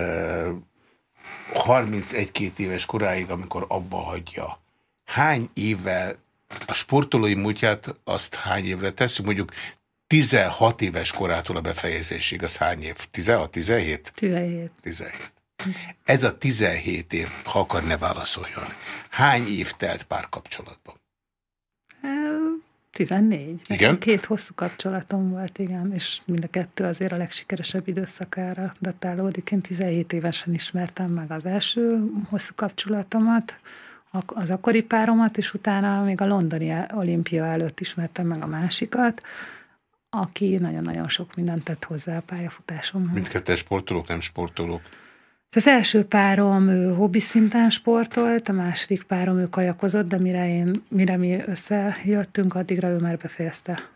31-2 éves koráig, amikor abba hagyja, hány évvel a sportolói múltját azt hány évre tesszük, mondjuk 16 éves korától a befejezésig, az hány év? 16, 17? 17. 17. Ez a 17 év, ha akar, ne válaszoljon. Hány év telt párkapcsolatban? 14. Igen? két hosszú kapcsolatom volt, igen, és mind a kettő azért a legsikeresebb időszakára datálódik. Én 17 évesen ismertem meg az első hosszú kapcsolatomat, az akkori páromat, és utána még a londoni olimpia előtt ismertem meg a másikat, aki nagyon-nagyon sok mindent tett hozzá a pályafutásomhoz. Mindketten sportolók, nem sportolók? Az első párom ő hobbi szinten sportolt, a második párom ő kajakozott, de mire, én, mire mi összejöttünk, addigra ő már befejezte.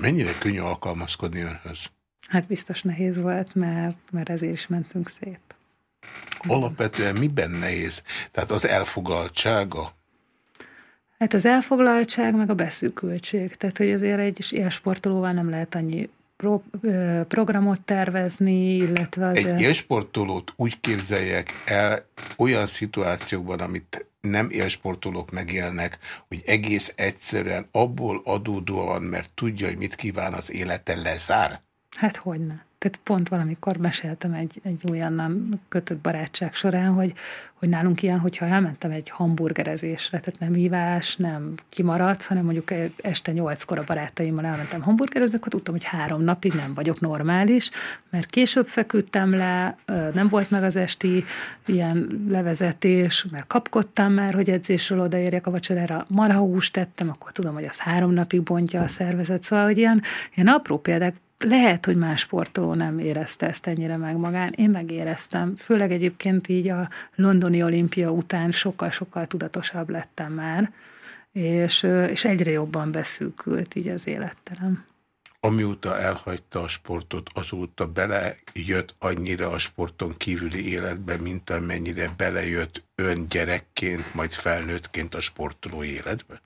Mennyire könnyű alkalmazkodni önhöz? Hát biztos nehéz volt, mert, mert ezért is mentünk szét. Alapvetően miben nehéz? Tehát az elfogaltsága? Hát az elfoglaltság, meg a beszűkültség. Tehát, hogy azért egy élsportolóval nem lehet annyi pro, ö, programot tervezni, illetve az... Egy élsportolót úgy képzeljek el olyan szituációkban, amit nem élsportolók megélnek, hogy egész egyszerűen abból adódóan, mert tudja, hogy mit kíván az élete, lezár? Hát hogyne. Tehát pont valamikor meséltem egy, egy olyan kötött barátság során, hogy, hogy nálunk ilyen, hogyha elmentem egy hamburgerezésre, tehát nem hívás, nem kimaradsz, hanem mondjuk este nyolckor a barátaimmal elmentem hamburgerezni, akkor tudtam, hogy három napig nem vagyok normális, mert később feküdtem le, nem volt meg az esti ilyen levezetés, mert kapkodtam már, hogy edzésről odaérjek a vacsorára, marhahúst tettem, akkor tudom, hogy az három napig bontja a szervezet, szóval, hogy ilyen, ilyen apró példák lehet, hogy más sportoló nem érezte ezt ennyire meg magán. Én megéreztem. Főleg egyébként így a londoni olimpia után sokkal-sokkal tudatosabb lettem már, és, és egyre jobban beszűkült így az életterem. Amióta elhagyta a sportot, azóta belejött annyira a sporton kívüli életbe, mint amennyire belejött ön gyerekként, majd felnőttként a sportoló életbe?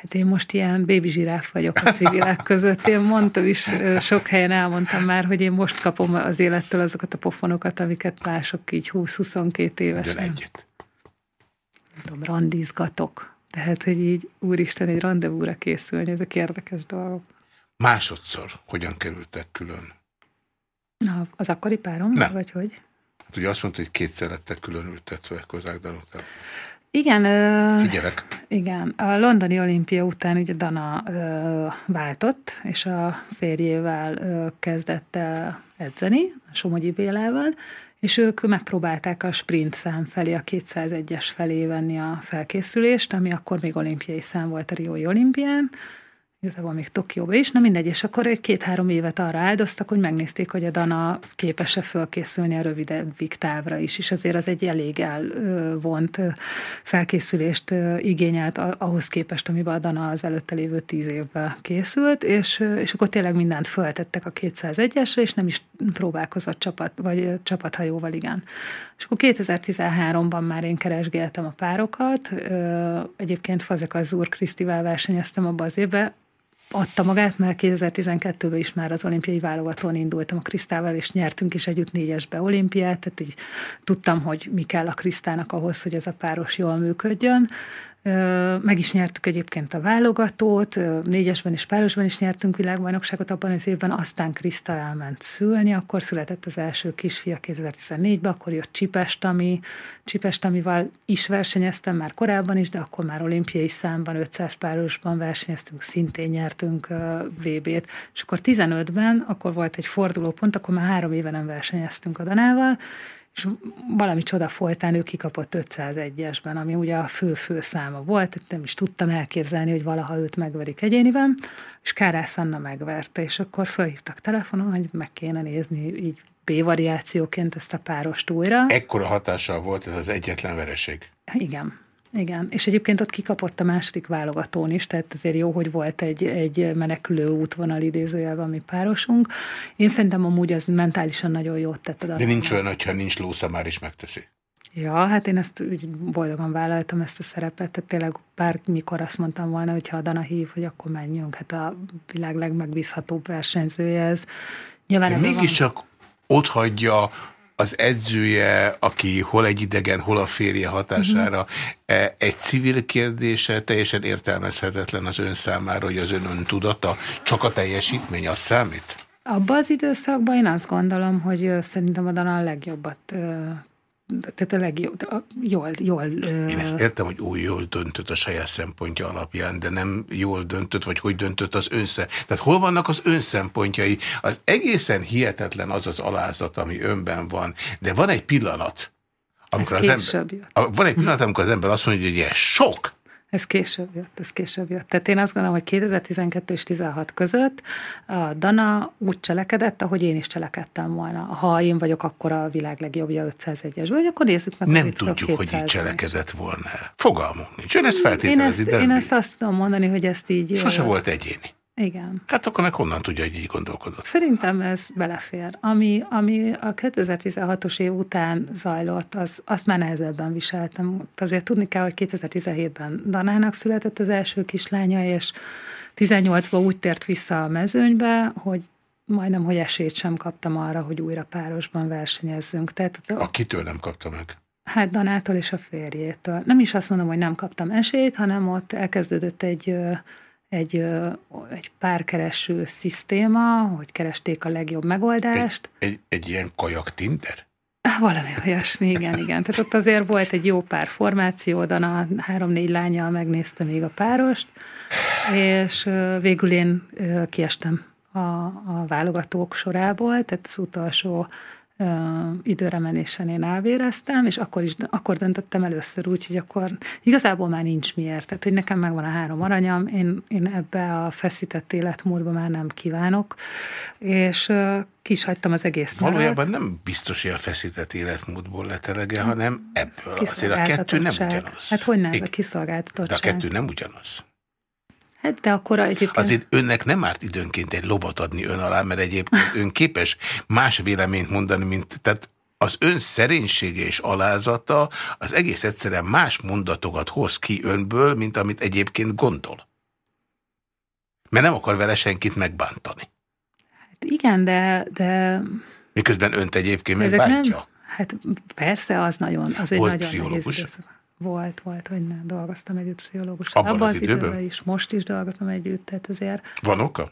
Hát én most ilyen bébi zsiráf vagyok a civilek <laughs> között. Én mondtam is, sok helyen elmondtam már, hogy én most kapom az élettől azokat a pofonokat, amiket mások így 20-22 évesen. Ugyan egyet. Nem tudom, randizgatok. Tehát, hogy így, úristen, egy rendezvúra készülni, ezek érdekes dolgok. Másodszor hogyan kerültek külön? Na, az akkori párom? Nem. Vagy hogy? Hát ugye azt mondta, hogy kétszer lettek különültetve Kozák Danután. Igen. Figyelek. Igen. A londoni olimpia után ugye Dana ö, váltott, és a férjével ö, kezdett el edzeni, a Somogyi Bélával, és ők megpróbálták a sprint szám felé, a 201-es felé venni a felkészülést, ami akkor még olimpiai szám volt a Riói olimpián, igazából még Tokióba is, na mindegy, és akkor egy két-három évet arra áldoztak, hogy megnézték, hogy a Dana képes-e fölkészülni a rövidebb távra is, és azért az egy elég elvont felkészülést igényelt ahhoz képest, amiben a Dana az előtte lévő tíz évben készült, és, és akkor tényleg mindent föltettek a 201-esre, és nem is próbálkozott csapat, vagy csapathajóval, igen. És akkor 2013-ban már én keresgéltem a párokat, egyébként Fazekas úr Krisztivel versenyeztem abban az évben, adta magát, mert 2012-ben is már az olimpiai válogatón indultam a Krisztával, és nyertünk is együtt négyesbe olimpiát, tehát így tudtam, hogy mi kell a Krisztának ahhoz, hogy ez a páros jól működjön. Meg is nyertük egyébként a válogatót, négyesben és párosban is nyertünk világbajnokságot abban az évben, aztán Kriszta elment szülni, akkor született az első kisfia 2014-ben, akkor jött Csipest, ami, Csipest, amivel is versenyeztem már korábban is, de akkor már olimpiai számban, 500 párosban versenyeztünk, szintén nyertünk VB-t, és akkor 15-ben, akkor volt egy fordulópont, akkor már három éve nem versenyeztünk a Danával, és valami csoda folytán ő kikapott 501-esben, ami ugye a fő-fő száma volt, nem is tudtam elképzelni, hogy valaha őt megverik egyéniben, és Kárász Anna megverte, és akkor felhívtak telefonon, hogy meg kéne nézni így B-variációként ezt a párost újra. Ekkora hatással volt ez az egyetlen vereség. Igen. Igen, és egyébként ott kikapott a második válogatón is, tehát azért jó, hogy volt egy, egy menekülő útvonal idézőjelben mi párosunk. Én szerintem amúgy az mentálisan nagyon jót tett. De nincs olyan, hogyha nincs lósza, már is megteszi. Ja, hát én ezt úgy boldogan vállaltam ezt a szerepet, tehát tényleg bármikor azt mondtam volna, hogy ha a Dana hív, hogy akkor menjünk, hát a világ legmegbízhatóbb versenyzője ez. Nyilván De mégiscsak ott hagyja az edzője, aki hol egy idegen, hol a férje hatására, uh-huh. egy civil kérdése teljesen értelmezhetetlen az ön számára, hogy az ön tudata, csak a teljesítmény az számít? Abban az időszakban én azt gondolom, hogy szerintem a a legjobbat tehát a legjobb, jól, jól... Én ezt értem, hogy úgy jól döntött a saját szempontja alapján, de nem jól döntött, vagy hogy döntött az önszem. Tehát hol vannak az önszempontjai? Az egészen hihetetlen az az alázat, ami önben van, de van egy pillanat, amikor az ember, van egy pillanat, amikor az ember azt mondja, hogy ez sok, Ez később jött, ez később jött. Tehát én azt gondolom, hogy 2012 és 16 között a Dana úgy cselekedett, ahogy én is cselekedtem volna. Ha én vagyok akkor a világ legjobbja 501-es, vagy akkor nézzük meg. Nem tudjuk, hogy így cselekedett volna. Fogalmunk nincs. Ön ezt feltételezi, én ezt, én ezt azt tudom mondani, hogy ezt így... Sose volt egyéni. Igen. Hát akkor meg honnan tudja, hogy így gondolkodott? Szerintem ez belefér. Ami, ami a 2016-os év után zajlott, az, azt már nehezebben viseltem. Azért tudni kell, hogy 2017-ben Danának született az első kislánya, és 18-ban úgy tért vissza a mezőnybe, hogy majdnem, hogy esélyt sem kaptam arra, hogy újra párosban versenyezzünk. Tehát, Akitől nem kapta meg? Hát Danától és a férjétől. Nem is azt mondom, hogy nem kaptam esélyt, hanem ott elkezdődött egy egy, egy párkereső szisztéma, hogy keresték a legjobb megoldást. Egy, egy, egy ilyen kajak Tinder? Valami olyasmi, igen, igen. Tehát ott azért volt egy jó pár formáció, a három-négy lányjal megnézte még a párost, és végül én kiestem a, a válogatók sorából, tehát az utolsó időre menésen én elvéreztem, és akkor, is, akkor döntöttem először úgy, hogy akkor igazából már nincs miért. Tehát, hogy nekem megvan a három aranyam, én, én ebbe a feszített életmódba már nem kívánok, és kis hagytam az egész Valójában nem biztos, hogy a feszített életmódból lett elege, hanem ebből. Azért a kettő nem ugyanaz. Hát hogy nem, a kiszolgáltatottság. De a kettő nem ugyanaz. Hát de akkor egyébként... Azért önnek nem árt időnként egy lobot adni ön alá, mert egyébként ön képes más véleményt mondani, mint... Tehát az ön szerénysége és alázata az egész egyszerűen más mondatokat hoz ki önből, mint amit egyébként gondol. Mert nem akar vele senkit megbántani. Hát igen, de... de... Miközben önt egyébként megbántja? Nem... Hát persze, az nagyon, az egy nagyon nehéz időszak. Volt, volt, hogy nem dolgoztam együtt pszichológussal. Abban, Abban az, az időben? időben is, most is dolgozom együtt, tehát azért... Van oka?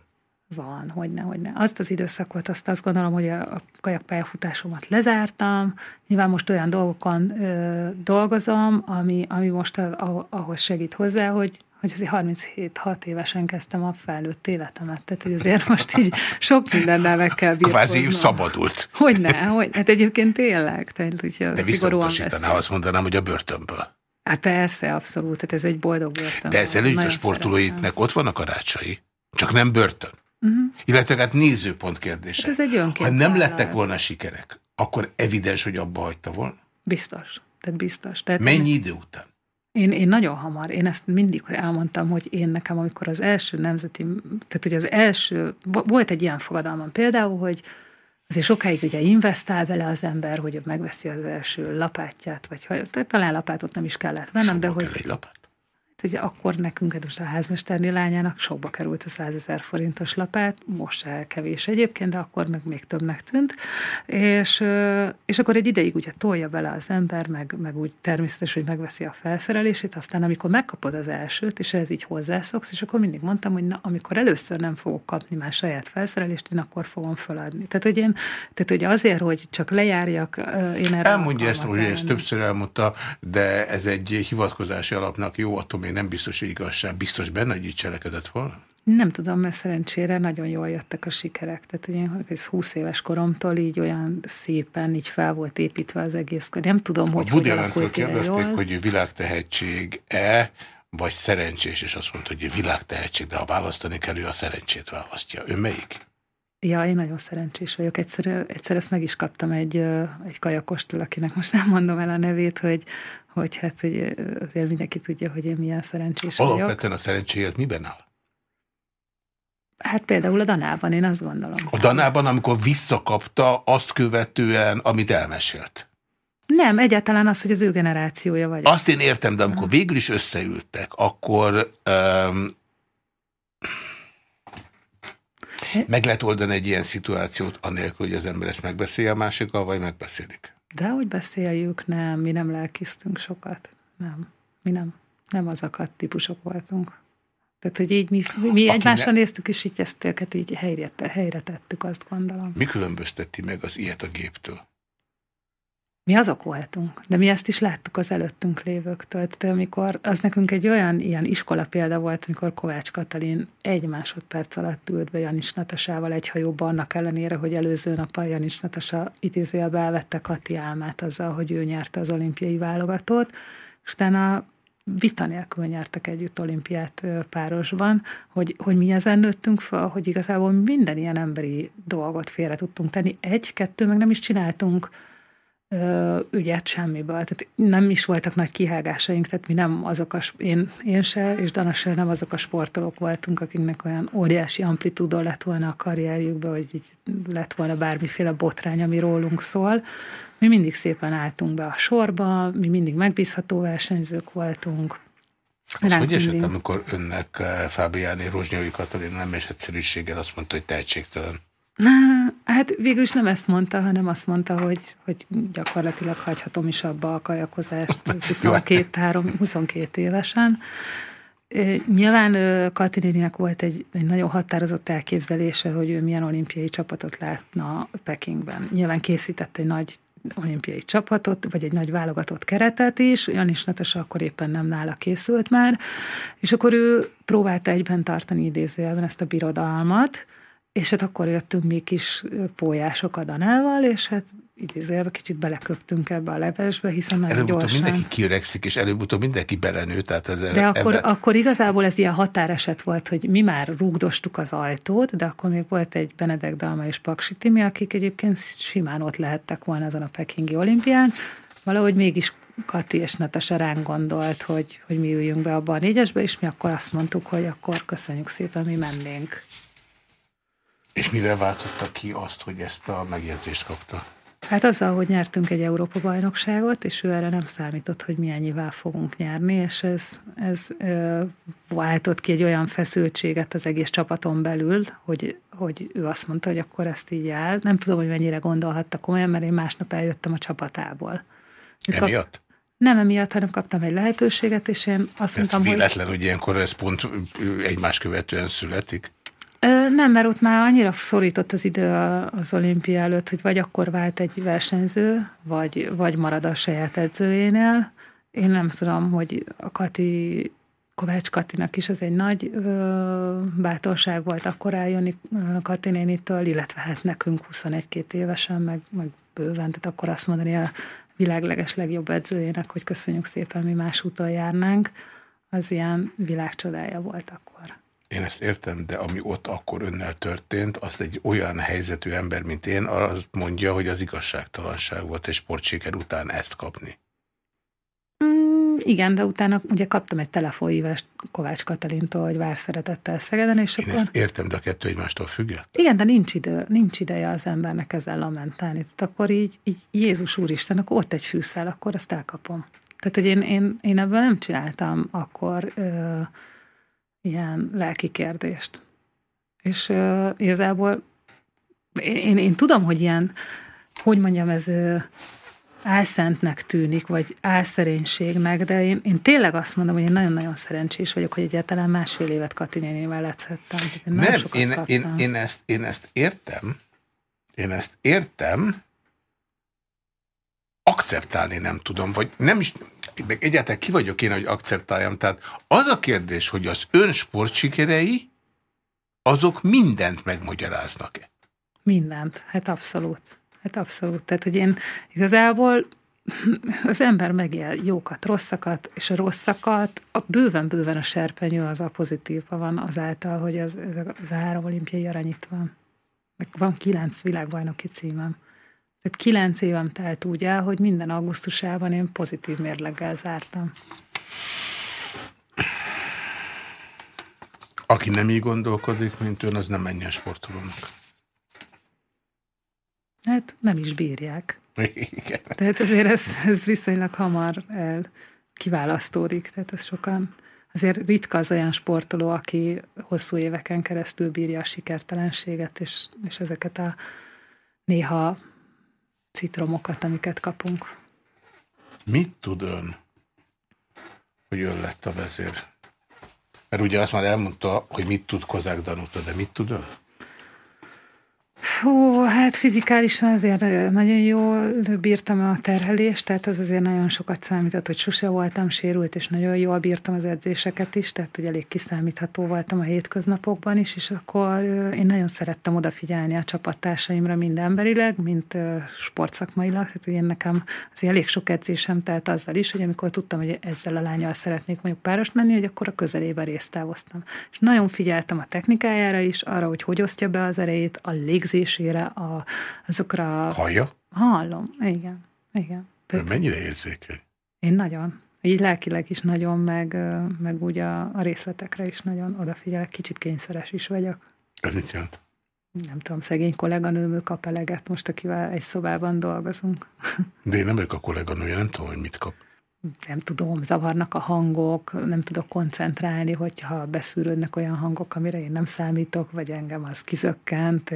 Van, hogyne, hogyne. Azt az időszakot, azt azt gondolom, hogy a, a kajakpályafutásomat lezártam. Nyilván most olyan dolgokon ö, dolgozom, ami, ami most a, a, ahhoz segít hozzá, hogy hogy azért 37-6 évesen kezdtem a felnőtt életemet, tehát hogy azért most így sok mindennel meg kell birkoznom. Kvázi szabadult. Hogyne, hogy, hát egyébként tényleg. Tehát, hogy De visszautasítaná, azt mondanám, hogy a börtönből. Hát persze, abszolút, tehát ez egy boldog börtön. De ezzel a sportolóitnek ott vannak a rácsai, csak nem börtön. Uh mhm. -huh. Illetve hát nézőpont kérdése. Hát ez egy Ha nem lettek volna sikerek, akkor evidens, hogy abba hagyta volna? Biztos. Tehát biztos. Tehát Mennyi idő után? Én, én nagyon hamar, én ezt mindig elmondtam, hogy én nekem, amikor az első nemzeti, tehát hogy az első, volt egy ilyen fogadalmam például, hogy azért sokáig ugye investál bele az ember, hogy megveszi az első lapátját, vagy tehát talán lapátot nem is kellett vennem, de hogy... Kell egy lapát? Hát ugye akkor nekünk most a házmesterné lányának sokba került a 100 ezer forintos lapát, most se kevés egyébként, de akkor meg még többnek tűnt, és, és akkor egy ideig ugye tolja bele az ember, meg, meg úgy természetes, hogy megveszi a felszerelését, aztán amikor megkapod az elsőt, és ez így hozzászoksz, és akkor mindig mondtam, hogy na, amikor először nem fogok kapni már saját felszerelést, én akkor fogom feladni. Tehát, hogy én, tehát, hogy azért, hogy csak lejárjak, én erre Elmondja ezt, hogy ezt többször elmondta, de ez egy hivatkozási alapnak jó, attól még nem biztos, hogy igazság. Biztos benne, hogy így cselekedett volna? Nem tudom, mert szerencsére nagyon jól jöttek a sikerek. Tehát ugye ez 20 éves koromtól így olyan szépen így fel volt építve az egész. Nem tudom, hogy a hogy alakult kérdezték, jól. hogy világtehetség-e, vagy szerencsés, és azt mondta, hogy világtehetség, de ha választani kell, ő a szerencsét választja. Ő melyik? Ja, én nagyon szerencsés vagyok. Egyszer, egyszer ezt meg is kaptam egy, egy kajakostól, akinek most nem mondom el a nevét, hogy, hogy hát hogy azért mindenki tudja, hogy én milyen szerencsés Alapvetően vagyok. Alapvetően a szerencséjét miben áll? Hát például a Danában, én azt gondolom. A Danában, amikor visszakapta azt követően, amit elmesélt? Nem, egyáltalán az, hogy az ő generációja vagy. Azt én értem, de amikor végül is összeültek, akkor um, meg lehet oldani egy ilyen szituációt, anélkül, hogy az ember ezt megbeszélje a másikkal, vagy megbeszélik? De hogy beszéljük, nem, mi nem lelkisztünk sokat. Nem, mi nem. Nem azokat típusok voltunk. Tehát, hogy így mi, mi egymásra ne... néztük, és így ezt őket így helyre, helyre tettük, azt gondolom. Mi különbözteti meg az ilyet a géptől? Mi azok voltunk, de mi ezt is láttuk az előttünk lévőktől. Tehát amikor az nekünk egy olyan ilyen iskola példa volt, amikor Kovács Katalin egy másodperc alatt ült be Janis Natasával egy hajóba, annak ellenére, hogy előző nap a Janis Natasa idézőjelbe elvette Kati álmát azzal, hogy ő nyerte az olimpiai válogatót, és utána vita nélkül nyertek együtt olimpiát párosban, hogy, hogy mi ezen nőttünk fel, hogy igazából minden ilyen emberi dolgot félre tudtunk tenni. Egy-kettő meg nem is csináltunk ö, ügyet semmiből. Tehát nem is voltak nagy kihágásaink, tehát mi nem azok a, én, én se, és Dana se nem azok a sportolók voltunk, akiknek olyan óriási amplitúdó lett volna a karrierjükbe, hogy így lett volna bármiféle botrány, ami rólunk szól. Mi mindig szépen álltunk be a sorba, mi mindig megbízható versenyzők voltunk, az hogy esett, mindig... amikor önnek Fábiáni Rozsnyói Katalin nem és egyszerűséggel azt mondta, hogy tehetségtelen? <laughs> Hát végül is nem ezt mondta, hanem azt mondta, hogy, hogy gyakorlatilag hagyhatom is abba a kajakozást 22, 3, 22 évesen. Nyilván Katrinének volt egy, egy nagyon határozott elképzelése, hogy ő milyen olimpiai csapatot látna Pekingben. Nyilván készített egy nagy olimpiai csapatot, vagy egy nagy válogatott keretet is, Janis Natasa akkor éppen nem nála készült már, és akkor ő próbálta egyben tartani idézőjelben ezt a birodalmat, és hát akkor jöttünk mi kis pólyások a Danával, és hát idézőjelben kicsit beleköptünk ebbe a levesbe, hiszen nagyon előbb gyorsan... mindenki kiöregszik, és előbb-utóbb mindenki belenő. Tehát ez de akkor, ebben... akkor igazából ez ilyen határeset volt, hogy mi már rúgdostuk az ajtót, de akkor még volt egy Benedek Dalma és Paksi Timi, akik egyébként simán ott lehettek volna ezen a Pekingi olimpián. Valahogy mégis Kati és Natasa ránk gondolt, hogy, hogy mi üljünk be abba a négyesbe, és mi akkor azt mondtuk, hogy akkor köszönjük szépen, mi mennénk. És mivel váltotta ki azt, hogy ezt a megjegyzést kapta? Hát azzal, hogy nyertünk egy Európa-bajnokságot, és ő erre nem számított, hogy milyennyivál fogunk nyerni, és ez, ez ö, váltott ki egy olyan feszültséget az egész csapaton belül, hogy, hogy ő azt mondta, hogy akkor ezt így áll. Nem tudom, hogy mennyire gondolhatta komolyan, mert én másnap eljöttem a csapatából. Emiatt? Nem emiatt, hanem kaptam egy lehetőséget, és én azt ez mondtam, véletlen, hogy... hogy ilyenkor ez pont egymás követően születik? Nem, mert ott már annyira szorított az idő az olimpia előtt, hogy vagy akkor vált egy versenyző, vagy, vagy marad a saját edzőjénél. Én nem tudom, hogy a Kati, Kovács Katinak is ez egy nagy ö, bátorság volt akkor eljönni Kati nénitől, illetve hát nekünk 21-2 évesen, meg, meg bőven, tehát akkor azt mondani a világleges legjobb edzőjének, hogy köszönjük szépen, mi más úton járnánk, az ilyen világcsodája volt akkor. Én ezt értem, de ami ott akkor önnel történt, azt egy olyan helyzetű ember, mint én, azt mondja, hogy az igazságtalanság volt egy sportsiker után ezt kapni. Mm, igen, de utána ugye kaptam egy telefonhívást Kovács Katalintól, hogy vár szeretettel Szegeden, és Én akkor... ezt értem, de a kettő egymástól függet? Igen, de nincs, idő, nincs ideje az embernek ezzel lamentálni. Tehát akkor így, így Jézus Úristen, akkor ott egy fűszál, akkor azt elkapom. Tehát, hogy én, én, én ebből nem csináltam akkor... Ö, ilyen lelki kérdést. És uh, igazából én, én tudom, hogy ilyen, hogy mondjam, ez uh, álszentnek tűnik, vagy álszerénységnek, de én, én tényleg azt mondom, hogy én nagyon-nagyon szerencsés vagyok, hogy egyáltalán másfél évet Kati nénivel letszettem. Én Nem, én, én, én, ezt, én ezt értem, én ezt értem, akceptálni nem tudom, vagy nem is, meg egyáltalán ki vagyok én, hogy akceptáljam. Tehát az a kérdés, hogy az ön sportsikerei, azok mindent megmagyaráznak-e? Mindent, hát abszolút. Hát abszolút. Tehát, hogy én igazából <laughs> az ember megél jókat, rosszakat, és a rosszakat, a bőven-bőven a serpenyő az a pozitív van azáltal, hogy az, az a három olimpiai arany itt van. Van kilenc világbajnoki címem. Tehát kilenc évem telt úgy el, hogy minden augusztusában én pozitív mérleggel zártam. Aki nem így gondolkodik, mint ön, az nem menjen sportolónak. Hát nem is bírják. Igen. Tehát azért ez, ez viszonylag hamar el kiválasztódik. Tehát ez sokan, azért ritka az olyan sportoló, aki hosszú éveken keresztül bírja a sikertelenséget, és, és ezeket a néha citromokat, amiket kapunk. Mit tud ön, hogy ön lett a vezér? Mert ugye azt már elmondta, hogy mit tud Kozák Danuta, de mit tud ön? Hú, hát fizikálisan azért nagyon jól bírtam a terhelést, tehát az azért nagyon sokat számított, hogy sose voltam sérült, és nagyon jól bírtam az edzéseket is, tehát hogy elég kiszámítható voltam a hétköznapokban is, és akkor én nagyon szerettem odafigyelni a csapattársaimra mind emberileg, mint sportszakmailag, tehát én nekem azért elég sok edzésem telt azzal is, hogy amikor tudtam, hogy ezzel a lányal szeretnék mondjuk páros menni, hogy akkor a közelébe résztávoztam. És nagyon figyeltem a technikájára is, arra, hogy hogy osztja be az erejét, a légzésére, a, azokra... Hallja? Hallom, igen. igen. Ön mennyire érzékeny? Én nagyon. Így lelkileg is nagyon, meg, meg úgy a, a részletekre is nagyon odafigyelek. Kicsit kényszeres is vagyok. Ez mit jelent? Nem tudom, szegény kolléganőmű kap eleget most, akivel egy szobában dolgozunk. De én nem vagyok a kolléganője, nem tudom, hogy mit kap nem tudom, zavarnak a hangok, nem tudok koncentrálni, hogyha beszűrődnek olyan hangok, amire én nem számítok, vagy engem az kizökkent.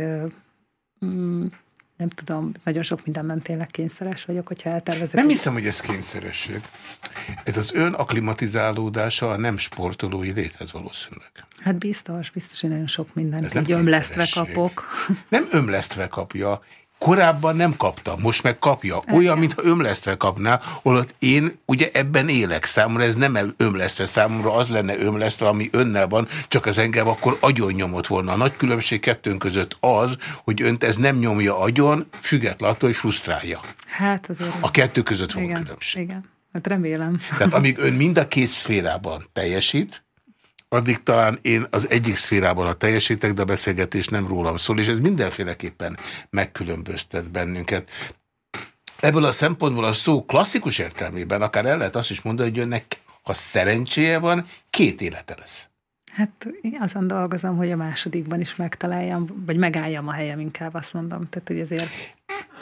Mm, nem tudom, nagyon sok mindenben tényleg kényszeres vagyok, hogyha eltervezek. Nem hiszem, hogy ez kényszeresség. Ez az ön aklimatizálódása a nem sportolói léthez valószínűleg. Hát biztos, biztos, hogy nagyon sok mindent így ömlesztve kapok. Nem ömlesztve kapja, Korábban nem kapta, most meg kapja. Olyan, mintha ömlesztve kapná, holott én ugye ebben élek. Számomra ez nem ömlesztve, számomra az lenne ömlesztve, ami önnel van, csak az engem akkor agyon nyomott volna. A nagy különbség kettőnk között az, hogy önt ez nem nyomja agyon, függetlenül hogy frusztrálja. Hát azért. A kettő között van igen, különbség. Igen, hát remélem. Tehát amíg <laughs> ön mind a két szférában teljesít, addig talán én az egyik szférában a teljesítek, de a beszélgetés nem rólam szól, és ez mindenféleképpen megkülönböztet bennünket. Ebből a szempontból a szó klasszikus értelmében akár el lehet azt is mondani, hogy önnek, ha szerencséje van, két élete lesz. Hát azon dolgozom, hogy a másodikban is megtaláljam, vagy megálljam a helyem, inkább azt mondom. Tehát, hogy azért...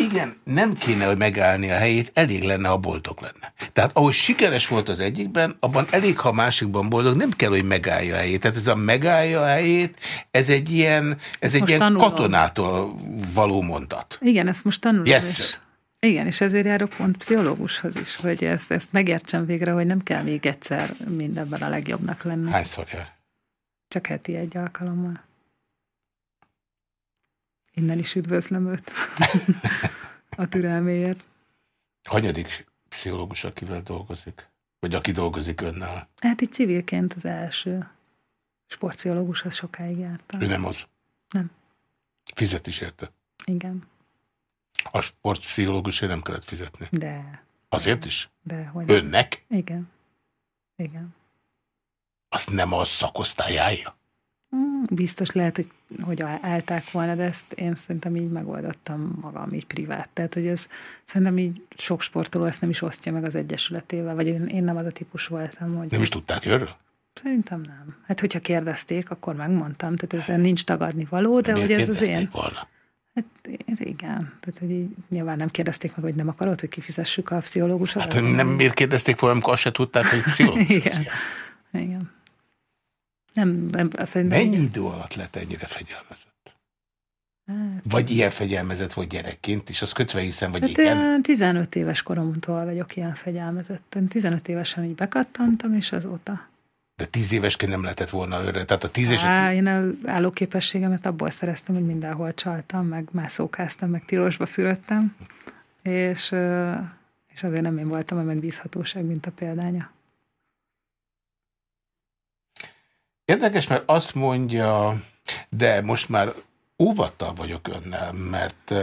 Igen, nem kéne, hogy megállni a helyét, elég lenne, ha boldog lenne. Tehát ahogy sikeres volt az egyikben, abban elég, ha a másikban boldog, nem kell, hogy megállja a helyét. Tehát ez a megállja a helyét, ez egy ilyen, ez egy ilyen katonától való mondat. Igen, ezt most tanulom. Yes, és, igen, és ezért járok pont pszichológushoz is, hogy ezt, ezt megértsem végre, hogy nem kell még egyszer mindenben a legjobbnak lenni. Hányszor jár? Csak heti egy alkalommal. Innen is üdvözlöm őt a türelméért. Hanyadik pszichológus, akivel dolgozik? Vagy aki dolgozik önnel? Hát itt civilként az első. Sportpszichológushoz sokáig jártam. Ő nem az? Nem. Fizet is érte? Igen. A sportpszichológusért nem kellett fizetni? De. Azért is? De. Hogy Önnek? Igen. Igen azt nem a szakosztályája? Hmm, biztos lehet, hogy, hogy állták volna, de ezt én szerintem így megoldottam magam, így privát. Tehát, hogy ez szerintem így sok sportoló ezt nem is osztja meg az Egyesületével, vagy én, én nem az a típus voltam. Hogy nem is tudták őről? Szerintem nem. Hát, hogyha kérdezték, akkor megmondtam. Tehát ezzel nincs tagadni való, de hogy ez az én... volna? Hát ez igen. Tehát, hogy így, nyilván nem kérdezték meg, hogy nem akarod, hogy kifizessük a pszichológusot. Hát nem miért kérdezték volna, amikor azt se tudták, hogy pszichológus. <laughs> igen. igen. Nem, nem, szerintem... Mennyi idő alatt lett ennyire fegyelmezett? Hát, vagy ilyen fegyelmezett volt gyerekként, és az kötve hiszem, vagy hát igen? 15 éves koromtól vagyok ilyen fegyelmezett. 15 évesen így bekattantam, és azóta. De 10 évesként nem lehetett volna őre? Tehát a 10 éves... Á, én az állóképességemet abból szereztem, hogy mindenhol csaltam, meg mászókáztam, meg tilosba fürödtem, és, és azért nem én voltam a megbízhatóság, mint a példánya. Érdekes, mert azt mondja, de most már óvattal vagyok önnel, mert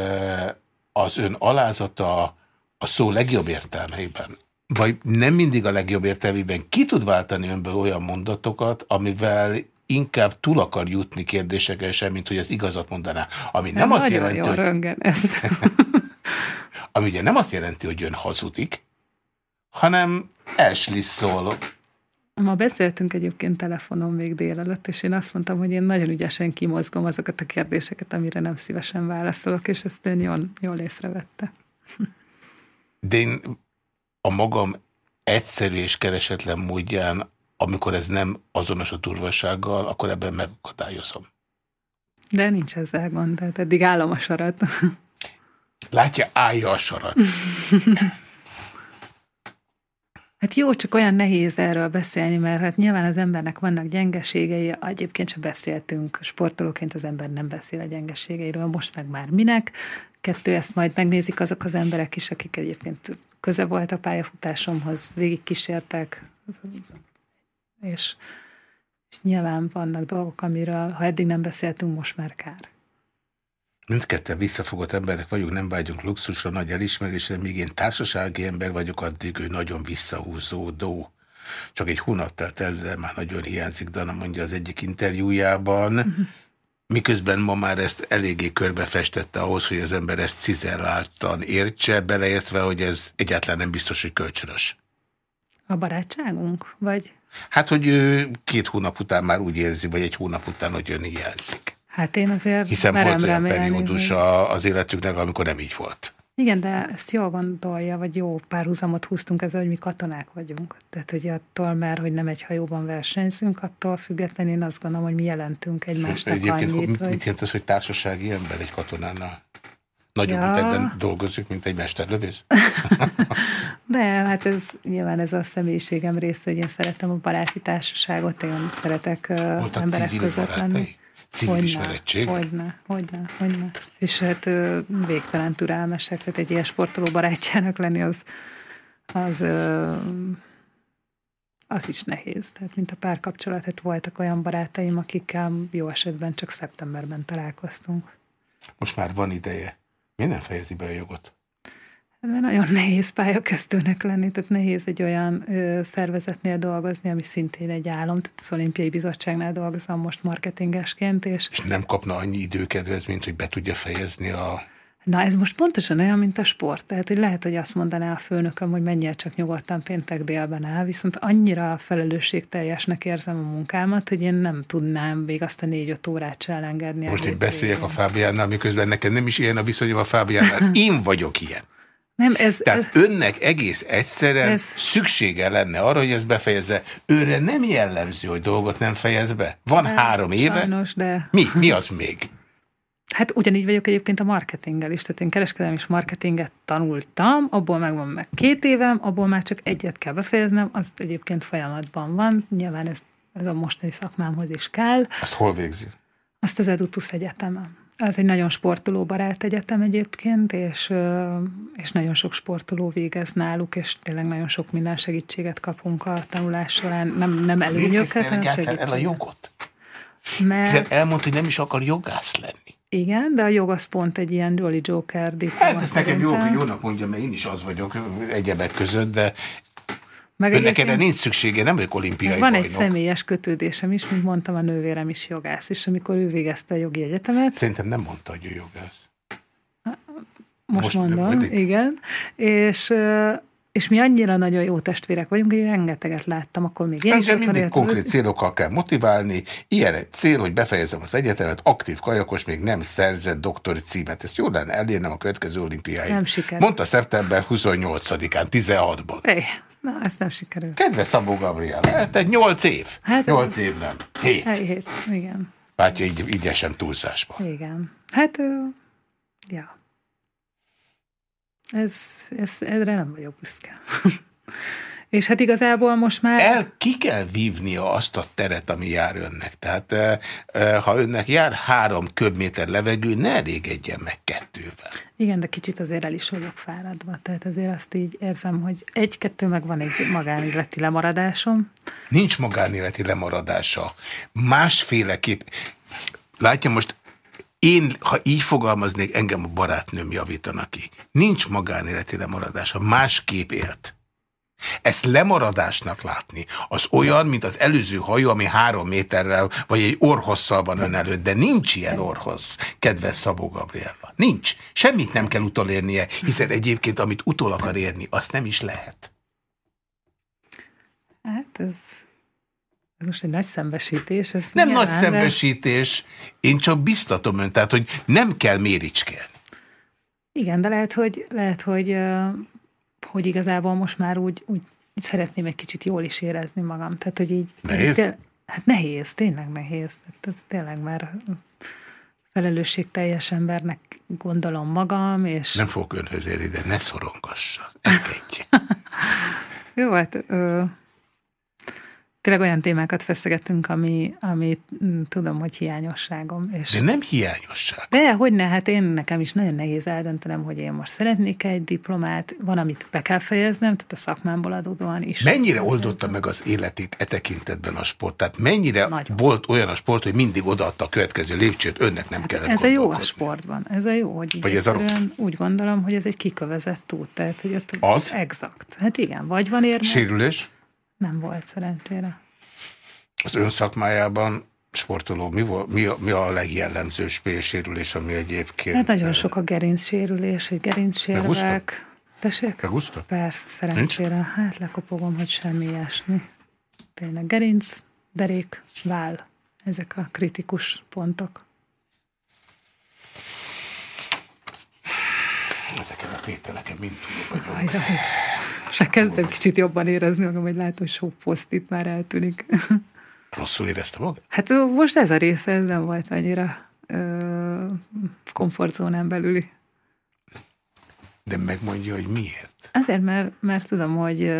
az ön alázata a szó legjobb értelmeiben, vagy nem mindig a legjobb értelmében ki tud váltani önből olyan mondatokat, amivel inkább túl akar jutni kérdéseken sem, mint hogy az igazat mondaná. Ami nem, nem azt jelenti, hogy... <laughs> ami ugye nem azt jelenti, hogy ön hazudik, hanem elslisszol Ma beszéltünk egyébként telefonon még délelőtt, és én azt mondtam, hogy én nagyon ügyesen kimozgom azokat a kérdéseket, amire nem szívesen válaszolok, és ezt ön jól, jól észrevette. De én a magam egyszerű és keresetlen módján, amikor ez nem azonos a turvasággal, akkor ebben megakadályozom. De nincs ezzel gond, tehát eddig állom a sarat. Látja, állja a sarat. <laughs> Hát jó, csak olyan nehéz erről beszélni, mert hát nyilván az embernek vannak gyengeségei, egyébként sem beszéltünk, sportolóként az ember nem beszél a gyengeségeiről, most meg már minek. Kettő, ezt majd megnézik azok az emberek is, akik egyébként köze volt a pályafutásomhoz, végigkísértek, és, és nyilván vannak dolgok, amiről, ha eddig nem beszéltünk, most már kár. Mindketten visszafogott emberek vagyunk, nem vágyunk luxusra, nagy elismerésre, míg én társasági ember vagyok, addig ő nagyon visszahúzódó. Csak egy hónap telt el, de már nagyon hiányzik, Dana mondja az egyik interjújában. Uh mhm. -huh. Miközben ma már ezt eléggé körbefestette ahhoz, hogy az ember ezt cizelláltan értse, beleértve, hogy ez egyáltalán nem biztos, hogy kölcsönös. A barátságunk? Vagy? Hát, hogy ő két hónap után már úgy érzi, vagy egy hónap után, hogy ön hiányzik. Hát én azért Hiszen volt olyan periódus hogy... az életüknek, amikor nem így volt. Igen, de ezt jól gondolja, vagy jó párhuzamot húztunk ezzel, hogy mi katonák vagyunk. Tehát, hogy attól, mert hogy nem egy hajóban versenyzünk, attól függetlenül én azt gondolom, hogy mi jelentünk egymásnak Egyébként annyit. Mit, mit jelent az, hogy társasági ember egy katonánál? Nagyobb ja. ütegben dolgozik, mint egy mesterlövész? <laughs> De hát ez nyilván ez a személyiségem része, hogy én szeretem a baráti társaságot, én szeretek Voltak emberek között lenni. Civil hogyne, ismerettség. Hogyne, hogyne, hogyne. És hát végtelen türelmesek, tehát egy ilyen sportoló barátjának lenni az, az, az is nehéz. Tehát mint a párkapcsolat, hát voltak olyan barátaim, akikkel jó esetben csak szeptemberben találkoztunk. Most már van ideje. Miért nem fejezi be a jogot? Hát, mert nagyon nehéz pályakezdőnek lenni, tehát nehéz egy olyan ö, szervezetnél dolgozni, ami szintén egy álom, tehát az olimpiai bizottságnál dolgozom most marketingesként. És, és nem kapna annyi időkedvez, mint hogy be tudja fejezni a... Na ez most pontosan olyan, mint a sport. Tehát, hogy lehet, hogy azt mondaná a főnököm, hogy mennyire csak nyugodtan péntek délben áll, viszont annyira felelősségteljesnek érzem a munkámat, hogy én nem tudnám még azt a négy-öt órát se elengedni. Most én beszéljek a Fábiánnal, miközben nekem nem is ilyen a viszonyom a Fábiánnal. <laughs> Én vagyok ilyen. Nem, ez, Tehát ez, önnek egész egyszerűen ez, szüksége lenne arra, hogy ezt befejezze. Őre nem jellemző, hogy dolgot nem fejez be. Van nem, három éve. Sajnos, de... Mi? Mi az még? Hát ugyanígy vagyok egyébként a marketinggel is, tehát én kereskedelmi és marketinget tanultam, abból megvan meg két évem, abból már csak egyet kell befejeznem, az egyébként folyamatban van, nyilván ez, ez a mostani szakmámhoz is kell. Azt hol végzi? Azt az Edutus Egyetemen. Ez egy nagyon sportolóbarát egyetem egyébként, és, és nagyon sok sportoló végez náluk, és tényleg nagyon sok minden segítséget kapunk a tanulás során. Nem, nem előnyöket, hanem segítséget. el a jogot? Mert... Hiszen elmondta, hogy nem is akar jogász lenni. Igen, de a jog az pont egy ilyen Jolly Joker diploma. Hát ezt nekem jó, jónak mondja, mert én is az vagyok egyebek között, de meg Önnek erre nincs szüksége, nem vagyok olimpiai Van bajnok. egy személyes kötődésem is, mint mondtam, a nővérem is jogász, és amikor ő végezte a jogi egyetemet... Szerintem nem mondta, hogy ő jogász. Most, Most mondom, igen. És, és mi annyira nagyon jó testvérek vagyunk, hogy rengeteget láttam, akkor még én Ezzel is mindig konkrét célokkal kell motiválni. Ilyen egy cél, hogy befejezem az egyetemet, aktív kajakos még nem szerzett doktori címet. Ezt jól lenne elérnem a következő olimpiáig. Nem sikerült. Mondta szeptember 28-án, 16-ban. Na, ezt nem sikerült. Kedves Szabó Gabriel, hát egy nyolc év. Hát nyolc év nem. Hét. Hát, hét, igen. Látja, így, így esem túlzásba. Igen. Hát, ja. Ez, ez, erre nem vagyok büszke. <laughs> És hát igazából most már... El ki kell vívnia azt a teret, ami jár önnek. Tehát ha önnek jár három köbméter levegő, ne elégedjen meg kettővel. Igen, de kicsit azért el is vagyok fáradva. Tehát azért azt így érzem, hogy egy-kettő meg van egy magánéleti lemaradásom. Nincs magánéleti lemaradása. Másféleképp... Látja, most én, ha így fogalmaznék, engem a barátnőm javítanak ki. Nincs magánéleti lemaradása, másképp élt. Ezt lemaradásnak látni, az olyan, mint az előző hajó, ami három méterrel, vagy egy orhosszal van ön előtt, de nincs ilyen orhoz, kedves Szabó Gabriella. Nincs. Semmit nem kell utolérnie, hiszen egyébként, amit utol akar érni, azt nem is lehet. Hát ez, ez most egy nagy szembesítés. Ez nem nagy szembesítés, én csak biztatom ön, tehát, hogy nem kell méricskélni. Igen, de lehet, hogy, lehet, hogy hogy igazából most már úgy, úgy szeretném egy kicsit jól is érezni magam. Tehát, hogy így... Nehéz? Tél, hát nehéz, tényleg nehéz. Tehát, tényleg már felelősségteljes embernek gondolom magam, és... Nem fogok önhöz érni, de ne szorongassa. <laughs> Engedje. Jó, hát ö, tényleg olyan témákat feszegetünk, ami, ami mm, tudom, hogy hiányosságom. És De nem hiányosság. De hogy ne, hát én nekem is nagyon nehéz eldöntenem, hogy én most szeretnék egy diplomát, van, amit be kell fejeznem, tehát a szakmámból adódóan is. Mennyire oldotta meg az életét e tekintetben a sport? Tehát mennyire Nagyon. volt olyan a sport, hogy mindig odaadta a következő lépcsőt, önnek nem kellett Ez a jó a sportban, ez a jó, hogy Vagy ez a rossz? úgy gondolom, hogy ez egy kikövezett út, tehát hogy ott Az? Exakt. Hát igen, vagy van érme, Sérülés? Nem volt szerencsére. Az ön szakmájában sportoló, mi, volt, mi, a, mi a legjellemzőbb sérülés, ami egyébként... Hát nagyon sok a gerincsérülés, egy Megúszta? gerincsérvek. Tessék? Megúszta? Persze, szerencsére. Hát lekopogom, hogy semmi ilyesmi. Tényleg gerinc, derék, váll. Ezek a kritikus pontok. Ezeken a tételeken mind túl vagyok. Se kezdem kicsit jobban érezni magam, hogy látom, hogy sok poszt itt már eltűnik. Rosszul érezte magad? Hát most ez a része, ez nem volt annyira ö, komfortzónán belüli. De megmondja, hogy miért? Azért, mert, mert tudom, hogy,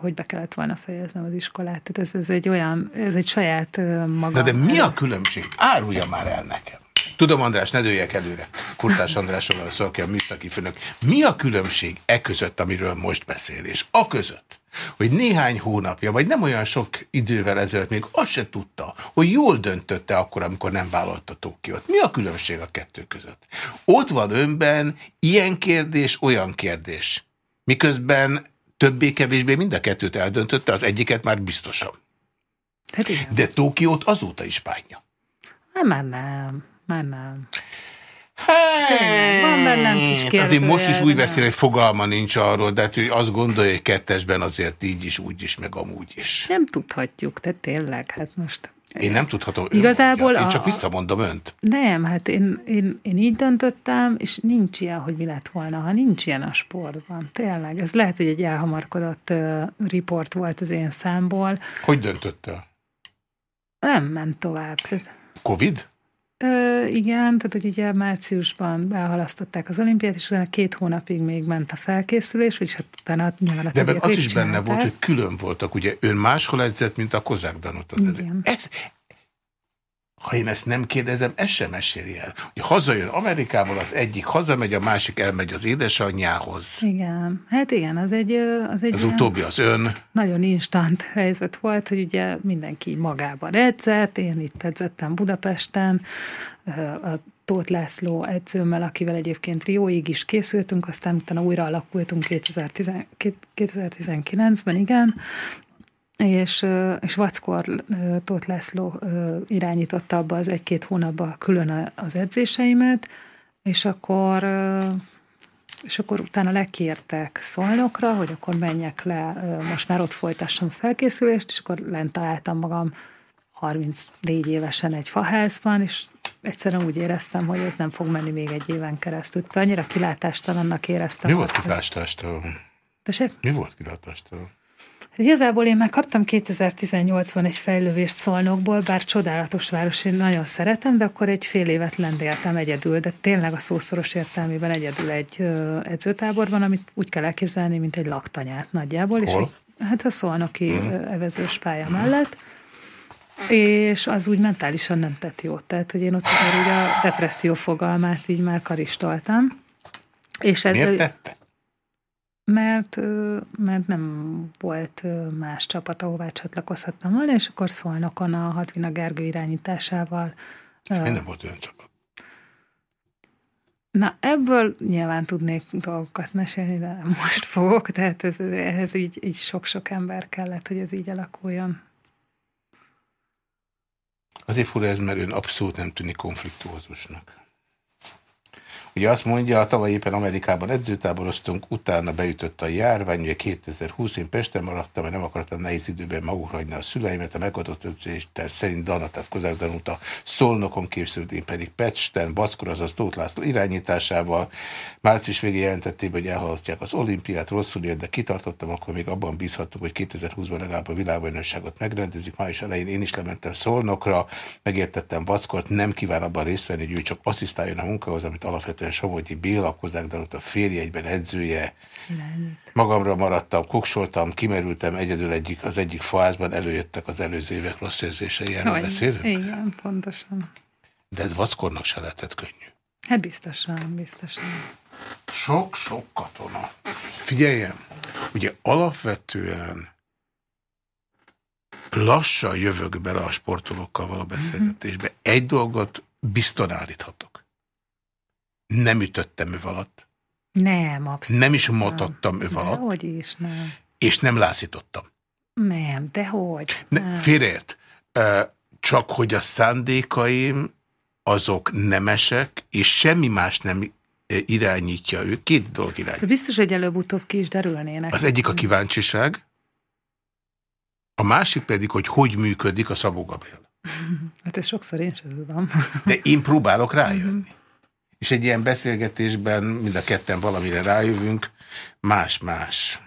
hogy be kellett volna fejeznem az iskolát. Tehát ez, ez egy olyan, ez egy saját maga. Na de mi a különbség? Árulja már el nekem. Tudom, András, ne dőljek előre. Kurtás Andrásról van szó, aki a műszaki főnök. Mi a különbség e között, amiről most beszél, és a között, hogy néhány hónapja, vagy nem olyan sok idővel ezelőtt még azt se tudta, hogy jól döntötte akkor, amikor nem vállalta Tokiót. Mi a különbség a kettő között? Ott van önben ilyen kérdés, olyan kérdés. Miközben többé-kevésbé mind a kettőt eldöntötte, az egyiket már biztosan. Hát igen. De Tokiót azóta is bánja. Hát már nem, már nem. Hát, van bennem kis Azért most is kérdőjel, úgy beszél, hogy fogalma nincs arról, de hát ő azt gondolja, hogy kettesben azért így is, úgy is, meg amúgy is. Nem tudhatjuk, de tényleg, hát most... Én nem tudhatom, Igazából. Én csak visszamondom önt. Nem, hát én, én, én így döntöttem, és nincs ilyen, hogy mi lett volna, ha nincs ilyen a sportban. Tényleg, ez lehet, hogy egy elhamarkodott uh, riport volt az én számból. Hogy döntötte? Nem ment tovább. Covid? Ö, igen, tehát hogy ugye márciusban elhalasztották az olimpiát, és utána két hónapig még ment a felkészülés, vagyis hát utána nyilván a De ebben az is benne volt, hogy külön voltak. Ugye ön máshol edzett, mint a Kozák Danuta. Ez, ha én ezt nem kérdezem, ez sem meséli el. Hogy hazajön Amerikából, az egyik hazamegy, a másik elmegy az édesanyjához. Igen, hát igen, az egy, az egy Az utóbbi az ön. nagyon instant <laughs> helyzet volt, hogy ugye mindenki magában edzett, én itt edzettem Budapesten, a Tóth László edzőmmel, akivel egyébként Rióig is készültünk, aztán utána újra alakultunk 2010 2019-ben, igen, és, és Vackor Tóth László irányította abba az egy-két hónapba külön az edzéseimet, és akkor és akkor utána lekértek Szolnokra, hogy akkor menjek le, most már ott folytassam a felkészülést, és akkor lent találtam magam 34 évesen egy faházban, és egyszerűen úgy éreztem, hogy ez nem fog menni még egy éven keresztül. Annyira kilátástalannak éreztem. Mi volt? Tessék? Mi volt kilátástól? Hát Igazából én már kaptam 2018-ban egy fejlővést Szolnokból, bár csodálatos város, én nagyon szeretem, de akkor egy fél évet lendéltem egyedül, de tényleg a szószoros értelmében egyedül egy ö, edzőtáborban, amit úgy kell elképzelni, mint egy laktanyát nagyjából. És Hol? egy, hát a szolnoki mm. evezős pálya mellett. És az úgy mentálisan nem tett jót. Tehát, hogy én ott már ugye a depresszió fogalmát így már karistoltam. És ez, Miért tette? Mert, mert nem volt más csapat, ahová csatlakozhattam volna, és akkor Szolnokon a Hatvina Gergő irányításával. És miért nem volt olyan csapat? Na, ebből nyilván tudnék dolgokat mesélni, de nem most fogok, tehát ez, ehhez így, így sok-sok ember kellett, hogy ez így alakuljon. Azért fura ez, mert ön abszolút nem tűnik konfliktuózusnak. Ugye azt mondja, tavaly éppen Amerikában edzőtáboroztunk, utána beütött a járvány, ugye 2020 én Pesten maradtam, mert nem akartam nehéz időben magukra hagyni a szüleimet, a megadott edzéster szerint Dana, tehát Kozák Danuta Szolnokon készült, én pedig Pesten, Backor, azaz Tóth László irányításával. Március végén jelentették, hogy elhalasztják az olimpiát, rosszul ért, de kitartottam, akkor még abban bízhattunk, hogy 2020-ban legalább a világbajnokságot megrendezik. Május elején én is lementem Szolnokra, megértettem Backort, nem kíván abban részt venni, hogy ő csak asszisztáljon a munkához, amit alapvetően alapvetően Somogyi Béla, a férjegyben edzője. Irányít. Magamra maradtam, koksoltam, kimerültem egyedül egyik, az egyik fázban, előjöttek az előző évek rossz érzései, erről beszélünk? Igen, pontosan. De ez vackornak se lehetett könnyű. Hát biztosan, biztosan. Sok-sok katona. Figyeljen, ugye alapvetően lassan jövök bele a sportolókkal való beszélgetésbe. Egy dolgot bizton állíthatok. Nem ütöttem ő alatt. Nem, abszolút. Nem is matadtam ő alatt. Hogy is, nem. És nem lázítottam. Nem, de hogy? Ne, félreért. Csak hogy a szándékaim azok nemesek, és semmi más nem irányítja ő. Két dolog irányítja. Biztos, hogy előbb-utóbb ki is derülnének. Az egyik a kíváncsiság, a másik pedig, hogy hogy működik a Szabó Gabriel. <laughs> Hát ezt sokszor én sem tudom. De én próbálok <laughs> rájönni. És egy ilyen beszélgetésben mind a ketten valamire rájövünk, más-más.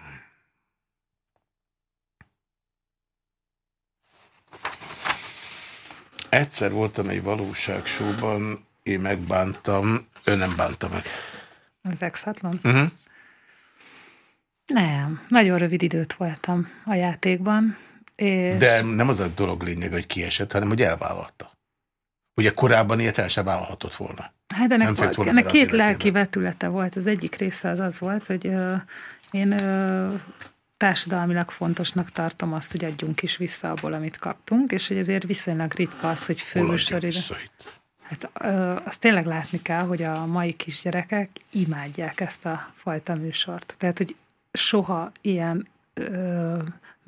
Egyszer voltam egy valóságsóban, én megbántam, ő nem bánta meg. Az Exatlon? Uh mhm. -huh. Nem, nagyon rövid időt voltam a játékban. És... De nem az a dolog lényeg, hogy kiesett, hanem hogy elvállalta. Ugye korábban ilyet el sem vállalhatott volna. Hát ennek, volt, volna ennek két lelki vetülete volt. Az egyik része az az volt, hogy uh, én uh, társadalmilag fontosnak tartom azt, hogy adjunk is vissza abból, amit kaptunk, és hogy ezért viszonylag ritka az, hogy főműsorére... Hát ö, azt tényleg látni kell, hogy a mai kisgyerekek imádják ezt a fajta műsort. Tehát, hogy soha ilyen ö,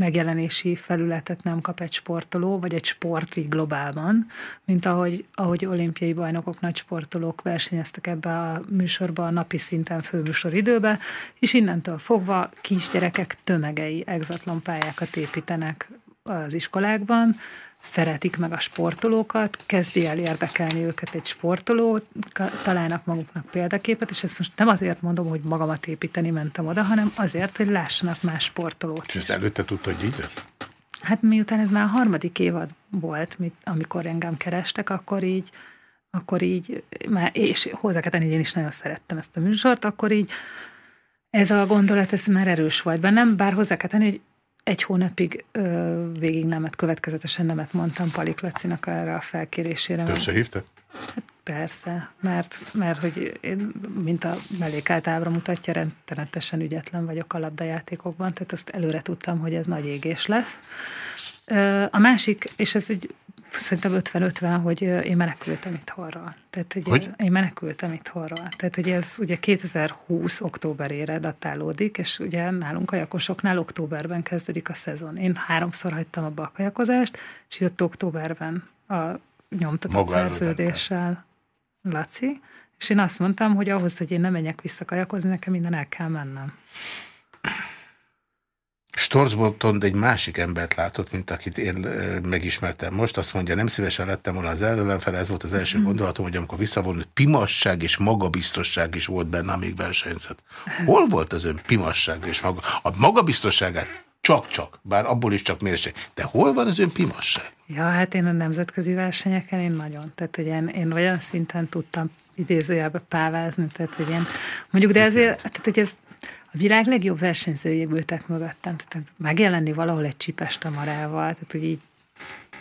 megjelenési felületet nem kap egy sportoló, vagy egy sport így globálban, mint ahogy, ahogy olimpiai bajnokok, nagy sportolók versenyeztek ebbe a műsorba a napi szinten főműsor időbe, és innentől fogva kisgyerekek tömegei exatlon pályákat építenek az iskolákban, szeretik meg a sportolókat, kezdi el érdekelni őket egy sportoló, találnak maguknak példaképet, és ezt most nem azért mondom, hogy magamat építeni mentem oda, hanem azért, hogy lássanak más sportolót. És ezt előtte tudta, hogy így lesz? Hát miután ez már a harmadik évad volt, amikor engem kerestek, akkor így, akkor így, és hozzá kell tenni, hogy én is nagyon szerettem ezt a műsort, akkor így ez a gondolat, ez már erős volt bennem, bár hozzá kell tenni, hogy egy hónapig ö, végig nemet, következetesen nemet mondtam Palik Lacinak erre a felkérésére. Többször hívtak? Hát persze, mert, mert hogy én, mint a mellékált ábra mutatja, rendszeresen ügyetlen vagyok a labdajátékokban, tehát azt előre tudtam, hogy ez nagy égés lesz. A másik, és ez egy szerintem 50-50, hogy én menekültem itthonról. Tehát, hogy, hogy? én menekültem itthonról. Tehát, hogy ez ugye 2020 októberére datálódik, és ugye nálunk kajakosoknál októberben kezdődik a szezon. Én háromszor hagytam abba a kajakozást, és jött októberben a nyomtatott Maga szerződéssel Laci, és én azt mondtam, hogy ahhoz, hogy én nem menjek vissza kajakozni, nekem minden el kell mennem. Storzbolton egy másik embert látott, mint akit én megismertem most. Azt mondja, nem szívesen lettem volna az ellenfele, ez volt az első mm. gondolatom, hogy amikor visszavonult, pimasság és magabiztosság is volt benne, amíg versenyzett. Hol volt az ön pimasság és maga? A magabiztosságát csak-csak, bár abból is csak mérség. De hol van az ön pimasság? Ja, hát én a nemzetközi versenyeken én nagyon. Tehát, hogy én, én olyan szinten tudtam idézőjelbe pávázni, tehát, hogy én mondjuk, de ezért, tehát, hogy ez a világ legjobb versenyzői ültek mögöttem, tehát megjelenni valahol egy csipes tamarával, tehát hogy így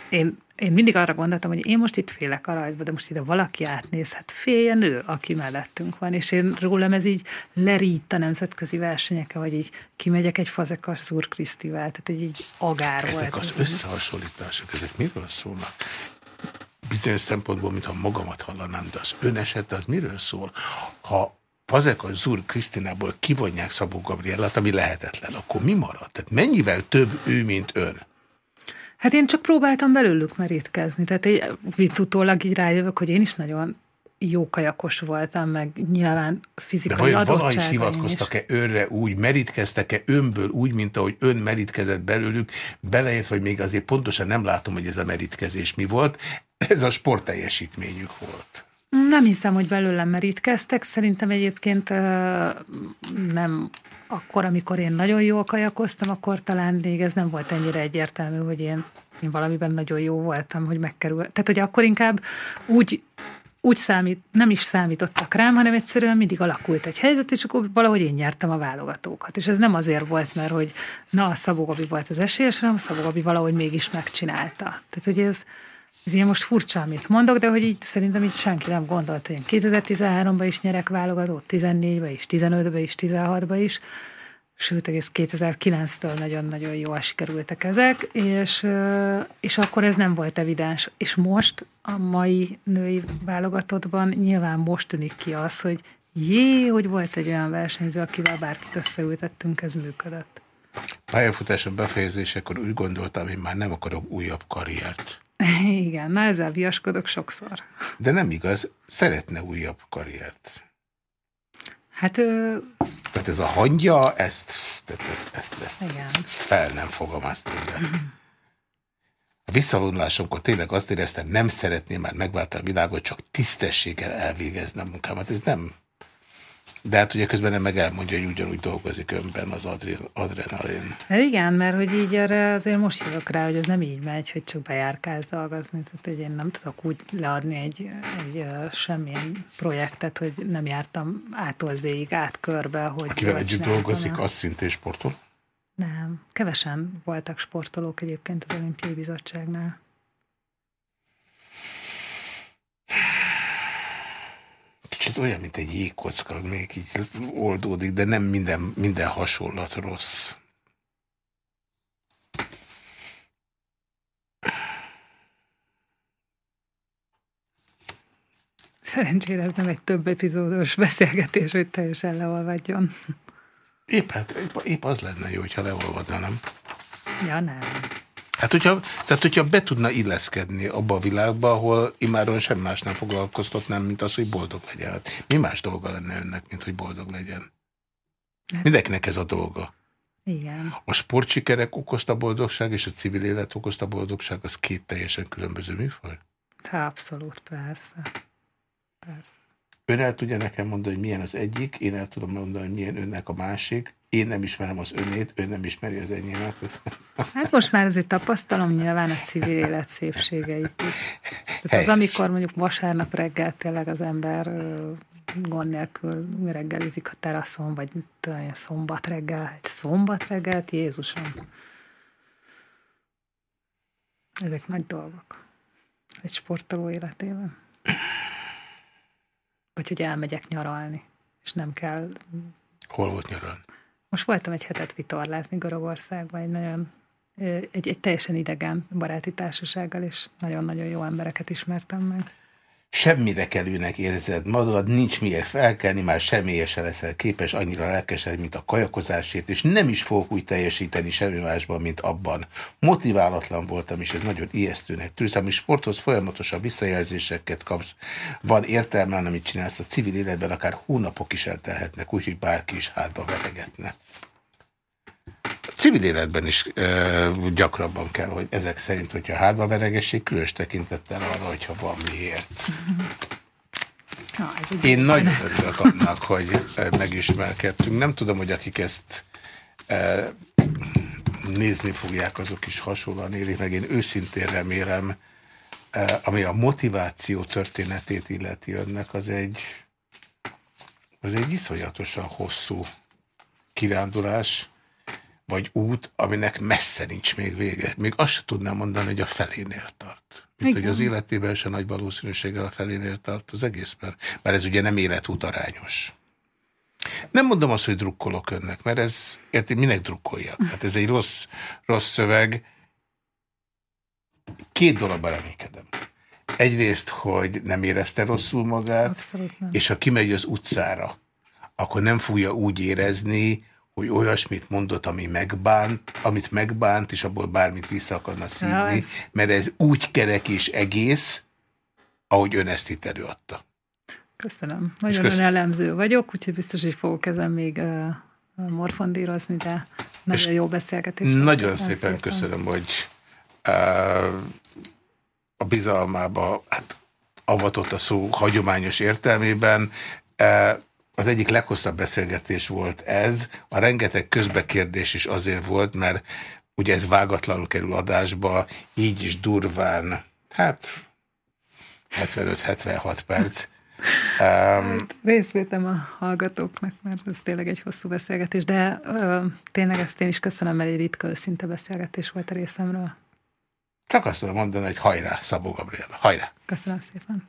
én, én mindig arra gondoltam, hogy én most itt félek a rajtba, de most ide valaki átnéz, hát féljen nő, aki mellettünk van, és én rólam ez így lerít a nemzetközi versenyeke, vagy így kimegyek egy fazekas Zúr Krisztivel, tehát egy így agár ezek volt. Ezek az összehasonlítások, ezek miről szólnak? Bizonyos szempontból, mintha magamat hallanám, de az ön esete az miről szól? Ha Fazekas Zur Krisztinából kivonják Szabó Gabriellát, ami lehetetlen, akkor mi marad? Tehát mennyivel több ő, mint ön? Hát én csak próbáltam belőlük merítkezni. Tehát én, mint utólag így rájövök, hogy én is nagyon jó kajakos voltam, meg nyilván fizikai De vajon is hivatkoztak-e önre úgy, merítkeztek-e önből úgy, mint ahogy ön merítkezett belőlük, beleért, vagy még azért pontosan nem látom, hogy ez a merítkezés mi volt, ez a sportteljesítményük volt. Nem hiszem, hogy belőlem merítkeztek. Szerintem egyébként nem akkor, amikor én nagyon jól kajakoztam, akkor talán még ez nem volt ennyire egyértelmű, hogy én, én valamiben nagyon jó voltam, hogy megkerül. Tehát, hogy akkor inkább úgy úgy számít, nem is számítottak rám, hanem egyszerűen mindig alakult egy helyzet, és akkor valahogy én nyertem a válogatókat. És ez nem azért volt, mert hogy na, a Szabó Gabi volt az esélyes, hanem a Szabó Gabi valahogy mégis megcsinálta. Tehát, hogy ez, ez ilyen most furcsa, amit mondok, de hogy így szerintem így senki nem gondolta, hogy én 2013-ban is nyerek válogatót, 14-ben is, 15-ben is, 16-ban is, sőt, egész 2009-től nagyon-nagyon jól sikerültek ezek, és, és akkor ez nem volt evidens. És most a mai női válogatottban nyilván most tűnik ki az, hogy jé, hogy volt egy olyan versenyző, akivel bárkit összeültettünk, ez működött. Pályafutásom befejezésekor úgy gondoltam, hogy már nem akarok újabb karriert. <laughs> Igen, na ezzel viaskodok sokszor. De nem igaz, szeretne újabb karriert. Hát... Ö... Tehát ez a hangja, ezt, tehát ezt, ezt, ezt, Igen. ezt fel nem fogom azt mondani. A visszavonulásomkor tényleg azt éreztem, nem szeretném már megváltani a világot, csak tisztességgel elvégezni a munkámat. Ez nem, de hát ugye közben nem meg elmondja, hogy ugyanúgy dolgozik önben az adrenalin. Hát igen, mert hogy így erre azért most jövök rá, hogy ez nem így megy, hogy csak bejárkálsz dolgozni. Tehát, hogy én nem tudok úgy leadni egy, egy semmilyen projektet, hogy nem jártam ától zéig, át körbe. Hogy Akivel együtt dolgozik, az szintén sportol? Nem. Kevesen voltak sportolók egyébként az olimpiai bizottságnál. Kicsit olyan, mint egy jégkocka, még így oldódik, de nem minden, minden hasonlat rossz. Szerencsére ez nem egy több epizódos beszélgetés, hogy teljesen leolvadjon. Épp, hát, épp, épp az lenne jó, hogyha leolvadna, nem? Ja, nem. Hát, hogyha, tehát, hogyha be tudna illeszkedni abba a világba, ahol imáron sem más nem foglalkoztatnám, mint az, hogy boldog legyen. Hát, mi más dolga lenne önnek, mint hogy boldog legyen? Hát, Mindenkinek ez a dolga. Igen. A sportsikerek okozta boldogság, és a civil élet okozta boldogság, az két teljesen különböző műfaj? Hát, abszolút, persze. Persze. Ön el tudja nekem mondani, hogy milyen az egyik, én el tudom mondani, hogy milyen önnek a másik, én nem ismerem az önét, ön nem ismeri az enyémet. <laughs> Hát most már azért tapasztalom nyilván a civil élet szépségeit is. Tehát az, amikor mondjuk vasárnap reggel tényleg az ember gond nélkül reggelizik a teraszon, vagy talán szombat reggel, egy szombat reggelt, Jézusom. Ezek nagy dolgok egy sportoló életében. Vagy hogy elmegyek nyaralni, és nem kell... Hol volt nyaralni? Most voltam egy hetet vitorlázni Görögországban, egy nagyon egy, egy teljesen idegen baráti társasággal, és nagyon-nagyon jó embereket ismertem meg. Semmire kelőnek érzed magad, nincs miért felkelni, már semmiesen leszel képes annyira lelkesed, mint a kajakozásért, és nem is fogok úgy teljesíteni semmi másban, mint abban. Motiválatlan voltam, és ez nagyon ijesztőnek tűz, ami sporthoz folyamatosan visszajelzéseket kapsz. Van értelme, amit csinálsz a civil életben, akár hónapok is eltelhetnek, úgyhogy bárki is hátba veregetne civil életben is e, gyakrabban kell, hogy ezek szerint, hogyha hátba veregessék, különös tekintettel arra, hogyha van miért. Én nagyon örülök annak, hogy megismerkedtünk. Nem tudom, hogy akik ezt e, nézni fogják, azok is hasonlóan élik meg. Én őszintén remélem, ami a motiváció történetét illeti önnek, az egy, az egy iszonyatosan hosszú kirándulás vagy út, aminek messze nincs még vége. Még azt sem tudnám mondani, hogy a felénél tart. Mint hogy az életében se nagy valószínűséggel a felénél tart az egészben. Mert ez ugye nem életút arányos. Nem mondom azt, hogy drukkolok önnek, mert ez, érti, minek drukkoljak? Hát ez egy rossz, rossz szöveg. Két dologban reménykedem. Egyrészt, hogy nem érezte rosszul magát, és ha kimegy az utcára, akkor nem fogja úgy érezni, hogy olyasmit mondott, ami megbánt, amit megbánt, és abból bármit vissza akarna szívni, mert ez úgy kerek és egész, ahogy ön ezt itt előadta. Köszönöm. Nagyon köszön... elemző vagyok, úgyhogy biztos, hogy fogok ezen még uh, morfondírozni, de nagyon és jó beszélgetés. Nagyon szépen, szépen köszönöm, hogy uh, a bizalmába hát, avatott a szó hagyományos értelmében. Uh, az egyik leghosszabb beszélgetés volt ez. A rengeteg közbekérdés is azért volt, mert ugye ez vágatlanul kerül adásba, így is durván, hát 75-76 perc. Um, Részvétem a hallgatóknak, mert ez tényleg egy hosszú beszélgetés, de ö, tényleg ezt én is köszönöm, mert egy ritka őszinte beszélgetés volt a részemről. Csak azt tudom mondani, hogy hajrá, Szabó Gabriela, hajrá! Köszönöm szépen!